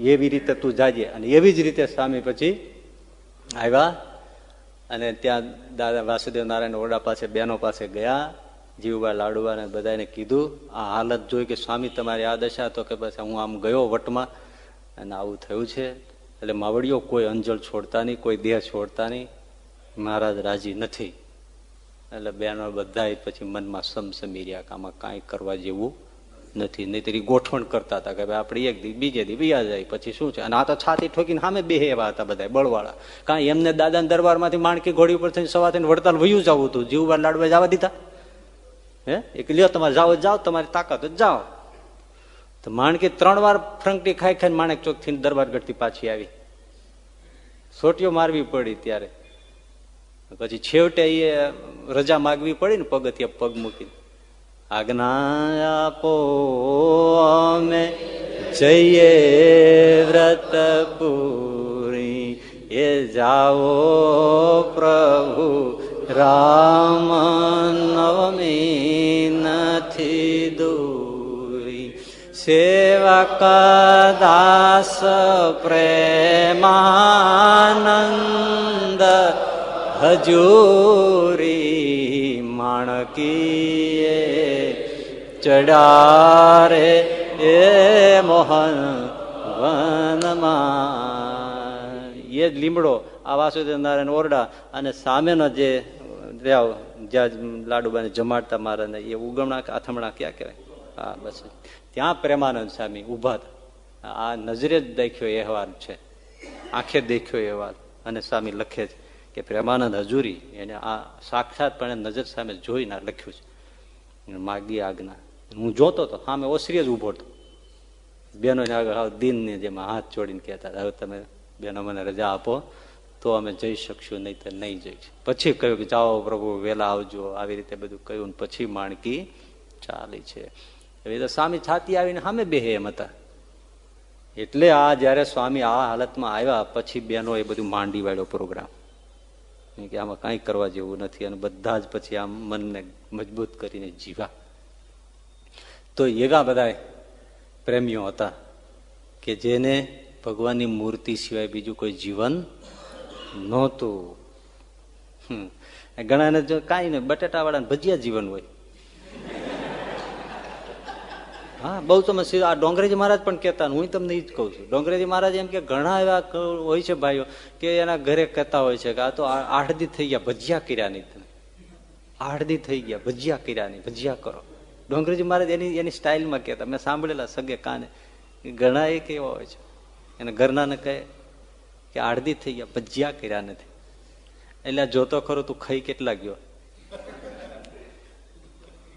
એવી રીતે તું જાજે. અને એવી જ રીતે સ્વામી પછી આવ્યા અને ત્યાં દાદા વાસુદેવ નારાયણ ઓરડા પાસે, બહેનો પાસે ગયા જીવબા લાડુબાને બધાને કીધું, આ હાલત જોઈ કે સ્વામી તમારી આ દશા તો કે બસ હું આમ ગયો વટમાં અને આવું થયું છે. એટલે માવડીઓ કોઈ અંજળ છોડતા નહીં, કોઈ દેહ છોડતા નહીં. મહારાજ રાજી નથી. એટલે બેનો બધા પછી મનમાં સમસમી રહ્યા કે આમાં કાંઈ કરવા જેવું નથી. નહીતર ગોઠવણ કરતા હતા કે ભાઈ આપણે એક દી બીજે દી બીજા જાય, પછી શું છે? અને આ તો છાતી ઠોકીને સામે બે એવા હતા બધા બળવાળા. કાંઈ એમને દાદાના દરબારમાંથી માણકી ઘોડી ઉપર થઈને સવાર થઈને વડતાલ વયું જવું હતું. જીવવાર લાડવા જવા દીધા. હે? એક લ્યો તમારે જાઓ જાઓ, તમારી તાકાત જ જાઓ. તો માણકી ત્રણ વાર ફ્રંકટી ખાઈ ખાઈને માણેક ચોક દરબાર ગઢથી પાછી આવી. સોટીઓ મારવી પડી ત્યારે. પછી છેવટે એ રજા માગવી પડી ને પગથિયા પગ મૂકીને. આજ્ઞા આપો અમે જઈએ વ્રત પૂરી. એ જાઓ પ્રભુ રામ નવમી નથી દૂરી. સેવા કદાસ પ્રેમાનંદ હજૂરી માણકીએ ચડારે એ મોહન વનમાં એ જ લીમડો, આ વાસુદેવ નારાયણ ઓરડા અને સામેનો જે જ્યાં લાડુબાને જમાડતા મારાને એ ઉગમણા આથમણા ક્યાં કહેવાય? હા, બસ. ત્યાં પ્રેમાનંદ સ્વામી ઊભા આ નજરે જ દેખ્યો અહેવાલ છે. આંખે દેખ્યો અહેવાલ અને સ્વામી લખે છે કે પ્રેમાનંદ હજુરી એને આ સાક્ષાતપણે નજર સામે જોઈને લખ્યું છે. માગી આજ્ઞા. હું જોતો હતો સામે ઓસરી જ ઊભો હતો. બેનો આગળ દિનને જેમાં હાથ જોડીને કહેતા હવે તમે બેનો મને રજા આપો, તો અમે જઈ શકશું નહીં તો નહીં જઈશું પછી કહ્યું કે, જાઓ પ્રભુ, વહેલા આવજો. આવી રીતે બધું કહ્યું પછી માણકી ચાલી છે. એવી રીતે સ્વામી છાતી આવીને સામે બેહે એમ હતા. એટલે આ જયારે સ્વામી આ હાલતમાં આવ્યા, પછી બેનો એ બધું માંડી વાળ્યો પ્રોગ્રામ. કે આમાં કાંઈ કરવા જેવું નથી અને બધા જ પછી આમ મનને મજબૂત કરીને જીવા તો એવા બધા પ્રેમીઓ હતા કે જેને ભગવાનની મૂર્તિ સિવાય બીજું કોઈ જીવન નહોતું. ઘણાને જો કાંઈ નહીં, બટેટાવાળાને વાળા ભજીયા જીવન હોય. હા, બહુ તમે આ ડોંગરેજી મહારાજ પણ કહેતા હું તમને એ જ કહું છું. ડોંગરેજી મહારાજ એમ કે, ઘણા એવા હોય છે ભાઈઓ કે એના ઘરે કહેતા હોય છે કે, આ તો આઠદી થઈ ગયા, ભજીયા કર્યા નહીં તમે. આઠદી થઈ ગયા, ભજીયા કર્યા નહીં, ભજીયા કરો. ડોંગરેજી મહારાજ એની એની સ્ટાઇલમાં કહેતા, મેં સાંભળેલા સગે કાને. ઘણા એક એવા હોય છે. એને ઘરનાને કહે કે, આડદી થઈ ગયા, ભજીયા કર્યા નથી. એટલે જોતો ખરો તું ખાઈ કેટલા ગયો?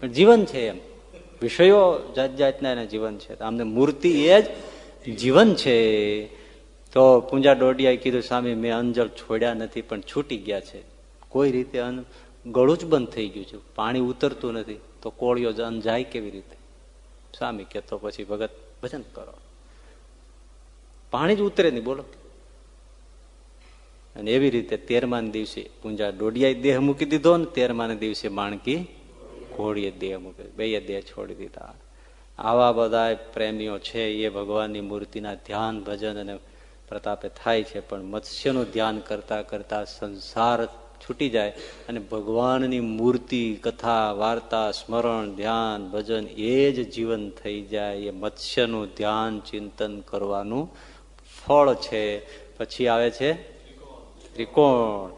જીવન છે એમ. વિષયો જાત જાતના એના જીવન છે. આમને મૂર્તિ એ જ જીવન છે. તો પૂંજા ડોડિયાએ કીધું, સ્વામી, મેં અંજળ છોડ્યા નથી, પણ છૂટી ગયા છે. કોઈ રીતે ગળું જ બંધ થઈ ગયું છે. પાણી ઉતરતું નથી. તો કોળિયો અન્ન જાય કેવી રીતે? સ્વામી કે તો પછી ભગત, ભજન કરો. પાણી જ ઉતરે નહીં, બોલો. અને એવી રીતે તેરમાન દિવસે પૂંજા ડોડિયાએ દેહ મૂકી દીધો ને તેરમાને દિવસે માણકી ઘોડીએ દેહ મૂકે બે દેહ છોડી દીધા. આવા બધા પ્રેમીઓ છે, એ ભગવાનની મૂર્તિના ધ્યાન, ભજન અને પ્રતાપે થાય છે, પણ મત્સ્યનું ધ્યાન કરતા કરતા સંસાર છૂટી જાય અને ભગવાનની મૂર્તિ, કથા, વાર્તા, સ્મરણ, ધ્યાન, ભજન એ જ જીવન થઈ જાય. એ મત્સ્યનું ધ્યાન, ચિંતન કરવાનું ફળ છે. પછી આવે છે ત્રિકોણ.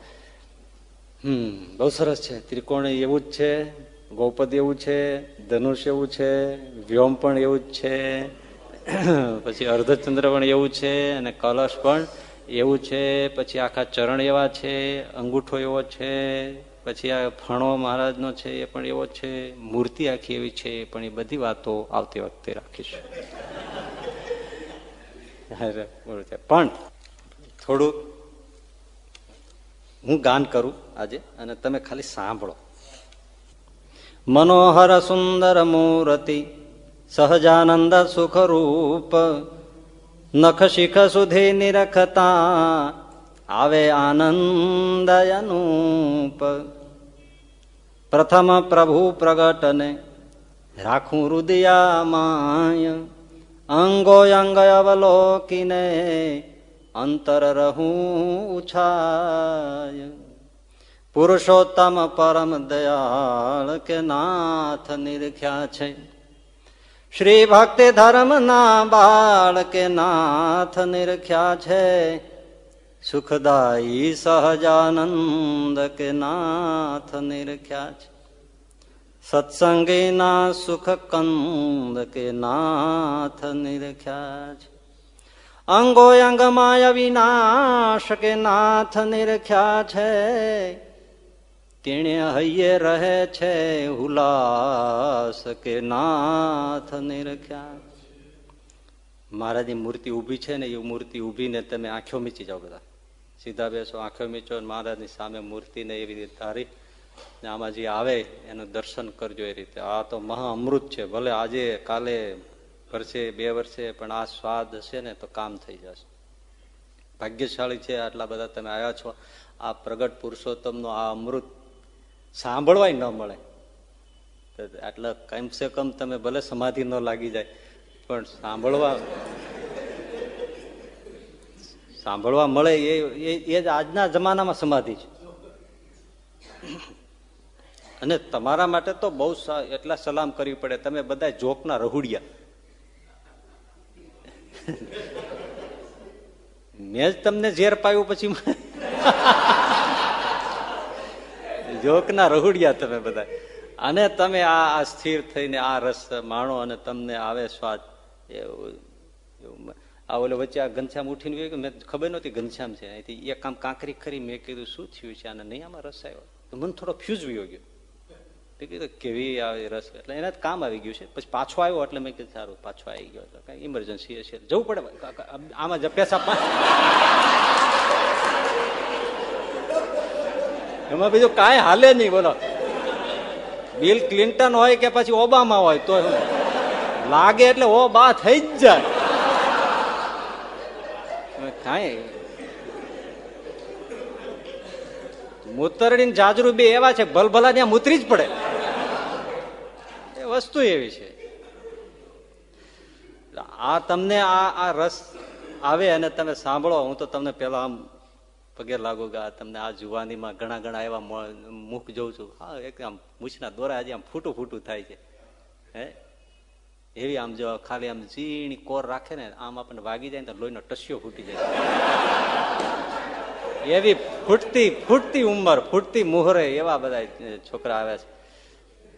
હમ, બહુ સરસ છે. ત્રિકોણ એવું જ છે. ગૌપદ એવું છે, ધનુષ એવું છે, વ્યોમ પણ એવું જ છે, પછી અર્ધચંદ્ર પણ એવું છે અને કલશ પણ એવું છે, પછી આખા ચરણ એવા છે, અંગૂઠો એવો છે, પછી આ ફણો મહારાજનો છે એ પણ એવો છે, મૂર્તિ આખી એવી છે, પણ એ બધી વાતો આવતી વખતે રાખીશું. પણ થોડું હું ગાન કરું આજે અને તમે ખાલી સાંભળો. મનોહર સુંદર મૂર્તિ સહજાનંદ સુખરૂપ નખ શિખ સુધી નિરખતા આવે આનંદ અનુપ પ્રથમ પ્રભુ પ્રગટને રાખું હૃદયામાય અંગો અંગ અવલોકીને અંતર રહું ઉછાય પુરુષોત્તમ પરમ દયાળ કે નાથ નિરખ્યા છે. શ્રી ભક્તિ ધર્મ ના બાળ કે નાથ નિરખ્યા છે. સુખદાયી સહજાનંદ કે નાથ નિરખ્યા છે. સત્સંગીના સુખ કંદ કે નાથ નિરખ્યા છે. અંગો અંગમાં વિનાશ કે નાથ નિરખ્યા છે. તેણે હૈયે રહે છે હુલાસ કે નાથ નિરખ્યા? મહારાજની મૂર્તિ ઊભી છે ને એ મૂર્તિ ઊભીને તમે આંખો મીચી જાઓ બધા. સીધા બેસો, આંખો મીચો મહારાજની સામે મૂર્તિને એવી રીતે ધારી આમાં જે આવે એનું દર્શન કરજો એ રીતે. આ તો મહા અમૃત છે. ભલે આજે, કાલે વર્ષે બે વર્ષે, પણ આ સ્વાદ હશે ને તો કામ થઈ જશે. ભાગ્યશાળી છે આટલા બધા તમે આવ્યા છો. આ પ્રગટ પુરુષોત્તમનો આ અમૃત સાંભળવાય ન મળે. આટલા કમસે કમ તમે ભલે સમાધિ ન લાગી જાય, પણ સાંભળવા સાંભળવા મળે એ એ જ આજના જમાનામાં સમાધિ છે. અને તમારા માટે તો બહુ એટલા સલામ કરવી પડે. તમે બધા જોકના રહુડિયા. મેં જ તમને ઝેર પાયું પછી જોકના રહુડિયા તમે બધા. અને તમે આ સ્થિર થઈને આ રસ માણો અને તમને આવે સ્વાદ એવું આ ઓલો વચ્ચે આ ઘનશ્યામ ઉઠીને મેં ખબર નહોતી ઘનશ્યામ છે. અહીંથી એક કામ કાંકરી ખરી મેં કીધું, શું થયું છે? આને નહીં આમાં રસ આવ્યો? તો મને થોડો ફ્યુઝ વયો ગયો. કીધું, કેવી આવે રસ? એટલે એના કામ આવી ગયું છે. પછી પાછો આવ્યો એટલે મેં કીધું, સારું, પાછો આવી ગયો. એટલે કાંઈ ઇમરજન્સી હશે. જવું પડે. આમાં જ પેસા એમાં બીજું કાંઈ હાલે નહીં, બોલો. બિલ ક્લિન્ટન હોય કે પછી ઓબામા હોય, તો લાગે એટલે ઓ બા થઈ જ જાય. કાંઈ મૂતરડી જાજરૂ બે એવા છે, ભલભલા ત્યાં મૂતરી જ પડે. એ વસ્તુ એવી છે. આ તમને આ આ રસ આવે અને તમે સાંભળો, હું તો તમને પેલા આમ પગે લાગો કે તમને આ જુવાનીમાં ઘણા ઘણા એવા મુખ જોઉં છું. હા, એક આમ મૂછના દોરા હજી આમ ફૂટું ફૂટું થાય છે. હે? એવી આમ જો ખાલી આમ ઝીણી કોર રાખે ને, આમ આપણને વાગી જાય ને તો લોહીનો ટસ્યો ફૂટી જાય. એવી ફૂટતી ફૂટતી ઉંમર, ફૂટતી મુહરે એવા બધા છોકરા આવ્યા છે.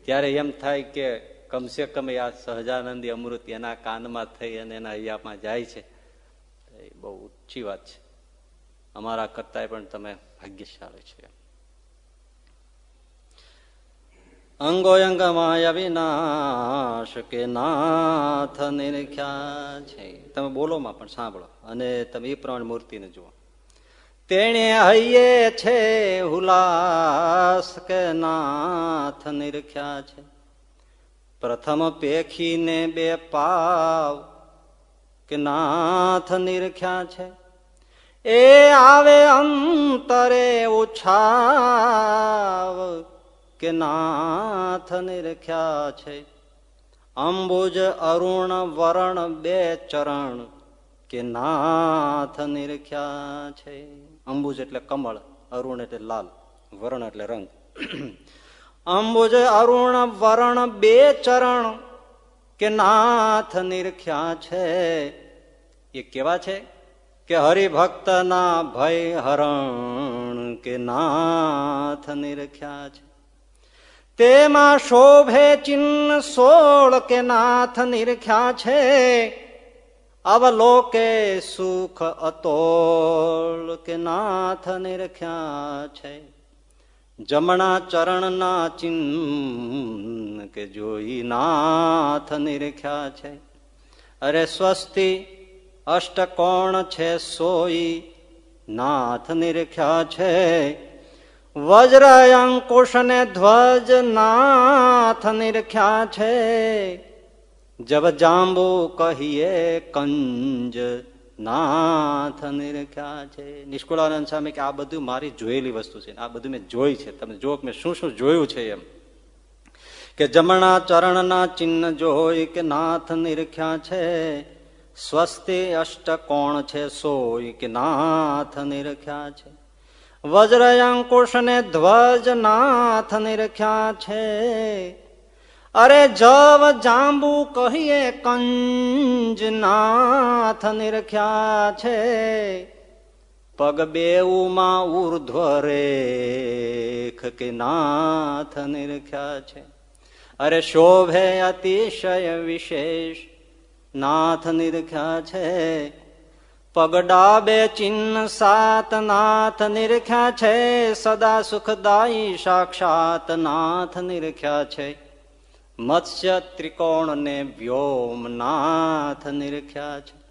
ત્યારે એમ થાય કે કમસે કમ આ સહજાનંદી અમૃત એના કાનમાં થઈ અને એના હૈયામાં જાય છે. એ બહુ ઊંચી વાત છે. અમારા કરતા પણ તમે ભાગ્યશાળી છે અંગો માયા વિનાશ કે નાથ નિરખ્યા છે. તમે બોલોમાં પણ સાંભળો અને તમે એ પ્રમાણે મૂર્તિને જુઓ. તેણે હૈયે છે હુલાસ કે નાથ નિરખ્યા છે. પ્રથમ પેખીને બે પાવ કે નાથ નિરખ્યા છે. એ આવે અંતરે ઉછાવ કે નાથ નિરખ્યા છે. અંબુજ, અરુણ, વરણ બે ચરણ કે નાથ નિરખ્યા છે. અંબુજ એટલે કમળ, અરુણ એટલે લાલ, વરણ એટલે રંગ. અંબુજ, અરુણ, વરણ બે ચરણ કે નાથ નિરખ્યા છે. એ કેવા છે? કે હરિભક્ત ના ભય હરણ કે નાથ નિરખ્યા છે. તેમાં શોભે ચિહ્ન સોળ કે નાથ નિરખ્યા છે. અવલોકે સુખ અતોળ કે નાથ નિરખ્યા છે. જમણા ચરણના ચિહ્ન કે જોઈ નાથ નિરખ્યા છે. અરે સ્વસ્તિ અષ્ટકોણ છે સોઈ? નાથ નિરખ્યા છે. વજ્ર અંકુશ ને ધ્વજ નાથ નિરખ્યા છે. જબ જાંબુ કહીએ કંજ નાથ નિરખ્યા છે. નિષ્કુળાનંદ સ્વામી કે આ બધું મારી જોયેલી વસ્તુ છે આ બધું મેં જોઈ છે. તમે જો મેં શું શું જોયું છે એમ. કે જમણા ચરણના ચિહ્ન જોઈ કે નાથ નિરખ્યા છે. સ્વસ્તિ અષ્ટકોણ છે સોય કે નાથ નિરખ્યા છે. વજ્ર અંકુશ ને ધ્વજ નાથ નિરખ્યા છે. અરે જવ જાંબુ કહીએ કંજ નાથ નિરખ્યા છે. પગ બેઉમાં ઉર્ધ્વ રેખ કે નાથ નિરખ્યા છે. અરે શોભે અતિશય વિશેષ નાથ નિરખ્યા છે. પગડા બે ચિહ્ન સાત નાથ નિરખ્યા છે. સદા સુખદાયી સાક્ષાત નાથ નિરખ્યા છે. મત્સ્ય ત્રિકોણ ને વ્યોમ નાથ નિરખ્યા છે.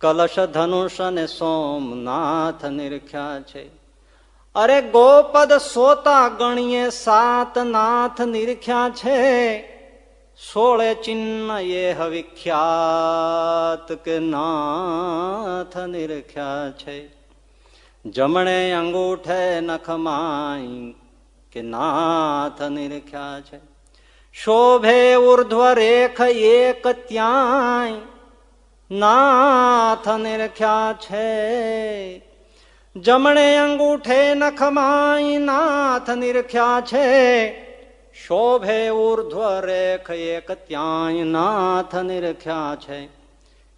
કલશ ધનુષ ને સોમનાથ નિરખ્યા છે. અરે ગોપદ સોતા ગણીએ સાત નાથ નિરખ્યા છે. સોળે ચિહ્ન એ હવિખ્યાત કે નાથ નિરખ્યા છે. જમણે અંગૂઠે નખમાઈ કે નાથ નિરખ્યા છે. શોભે ઉર્ધ્વ રેખ એક ત્યાંય નાથ નિરખ્યા છે. જમણે અંગૂઠે નખમાઈ નાથ નિરખ્યા છે. શોભે ઉર્ધ્વ રેખ એક ત્યાંય નાથ નિરખ્યા છે.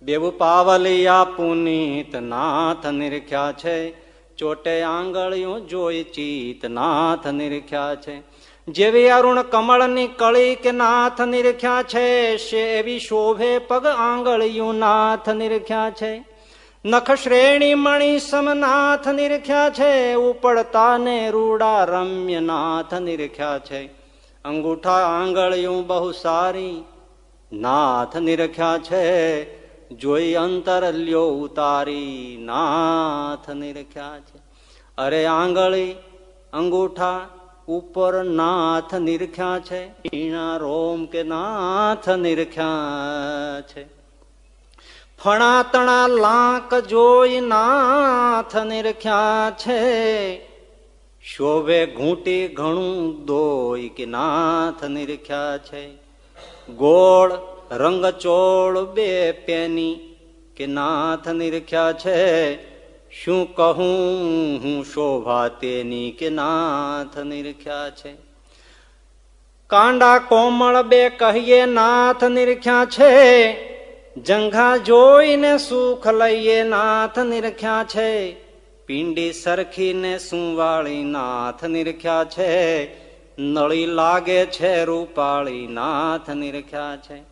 બેવ પાવલિયા પુનીત નાથ નિરખ્યા છે. ચોટે આંગળીયું જોઈ ચિત નાથ નિરખ્યા છે. જેવી અરુણ કમળની કળી કે નાથ નિરખ્યા છે એવી શોભે પગ આંગળિયું નાથ નિરખ્યા છે. નખ શ્રેણી મણી સમનાથ નિરખ્યા છે ઉપડતા ને રૂડા રમ્ય નાથ નિરખ્યા છે. અંગૂઠા આંગળિયું બહુ સારી, નાથ નિરખ્યા છે, જોઈ અંતર લ્યો ઉતારી, નાથ નિરખ્યા છે. અરે આંગળી, અંગૂઠા ઉપર નાથ નિરખ્યા છે, ઈણા રોમ કે નાથ નિરખ્યા છે. ફણા તણા લાંક જોઈ નાથ નિરખ્યા છે શોભે ઘૂંટી ઘણું દોઈ કે નાથ નિરખ્યા છે. ગોળ રંગ ચોળ બે પેની કે નાથ નિરખ્યા છે. શું કહું હું શોભા તેની કે નાથ નિરખ્યા છે? કાંડા કોમળ બે કહીએ નાથ નિરખ્યા છે. જંઘા જોઈને સુખ લઈએ નાથ નિરખ્યા છે. પિંડી સરખીને સુવાળી નાથ નિરખ્યા છે, નળી લાગે છે રૂપાળી નાથ નિરખ્યા છે.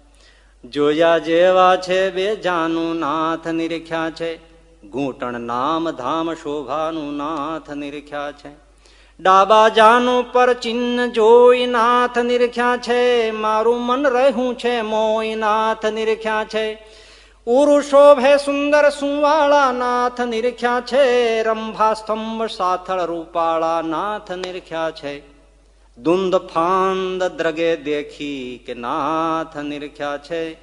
જોયા જેવા છે બે જાનું નાથ નિરખ્યા છે, ઘૂંટણ નામ ધામ શોભાનું નાથ નિરખ્યા છે. ડાબા જાનું પર ચિહ્ન જોઈ નાથ નિરખ્યા છે, મારું મન રહ્યું છે મોય નાથ નિરખ્યા છે. ઉરુ શોભે સુંદર સુવાળા નાથ નિરખ્યા છે રંભા સ્તંભ સાથળ રૂપાળા નાથ નિરખ્યા છે. દુંદ ફાંદ દ્રગે દેખી કે નાથ નિરખ્યા છે.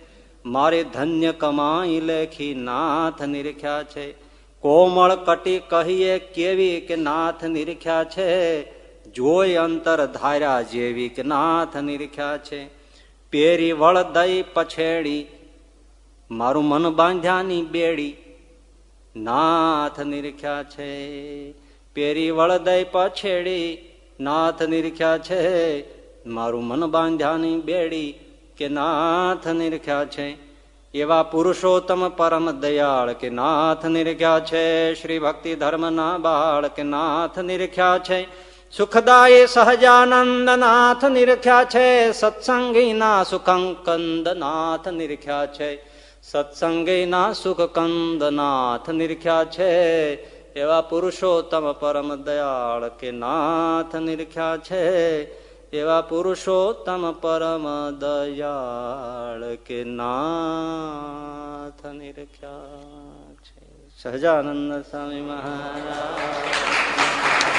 મારે ધન્ય કમાઈ લેખી નાથ નિરખ્યા છે. કોમળ કટી કહીએ કેવી કે નાથ નિરખ્યા છે. જોઈ અંતર ધાર્યા જેવી કે નાથ નિરખ્યા છે. પેરી વળ દઈ પછેડી મારું મન બાંધ્યાની બેડી નાથ નિરખ્યા છે. પેરી વળદય પછેડી નાથ નિરખ્યા છે. મારું મન બાંધ્યાની બેડી કે નાથ નિરખ્યા છે. એવા પુરુષોત્તમ પરમ દયાળ કે નાથ નિરખ્યા છે. શ્રી ભક્તિ ધર્મ ના બાળ કે નાથ નિરખ્યા છે. સુખદાય સહજાનંદ નાથ નિરખ્યા છે. સત્સંગી ના સુખંકંદ નાથ નિરખ્યા છે. સત્સંગી ના સુખ કંદ નાથ નિરખ્યા છે, એવા પુરુષોત્તમ પરમ દયાળ કે નાથ નિરખ્યા છે, એવા પુરુષોત્તમ પરમ દયાળ કે નાથ નિરખ્યા છે. સહજાનંદ સ્વામી મહારાજ.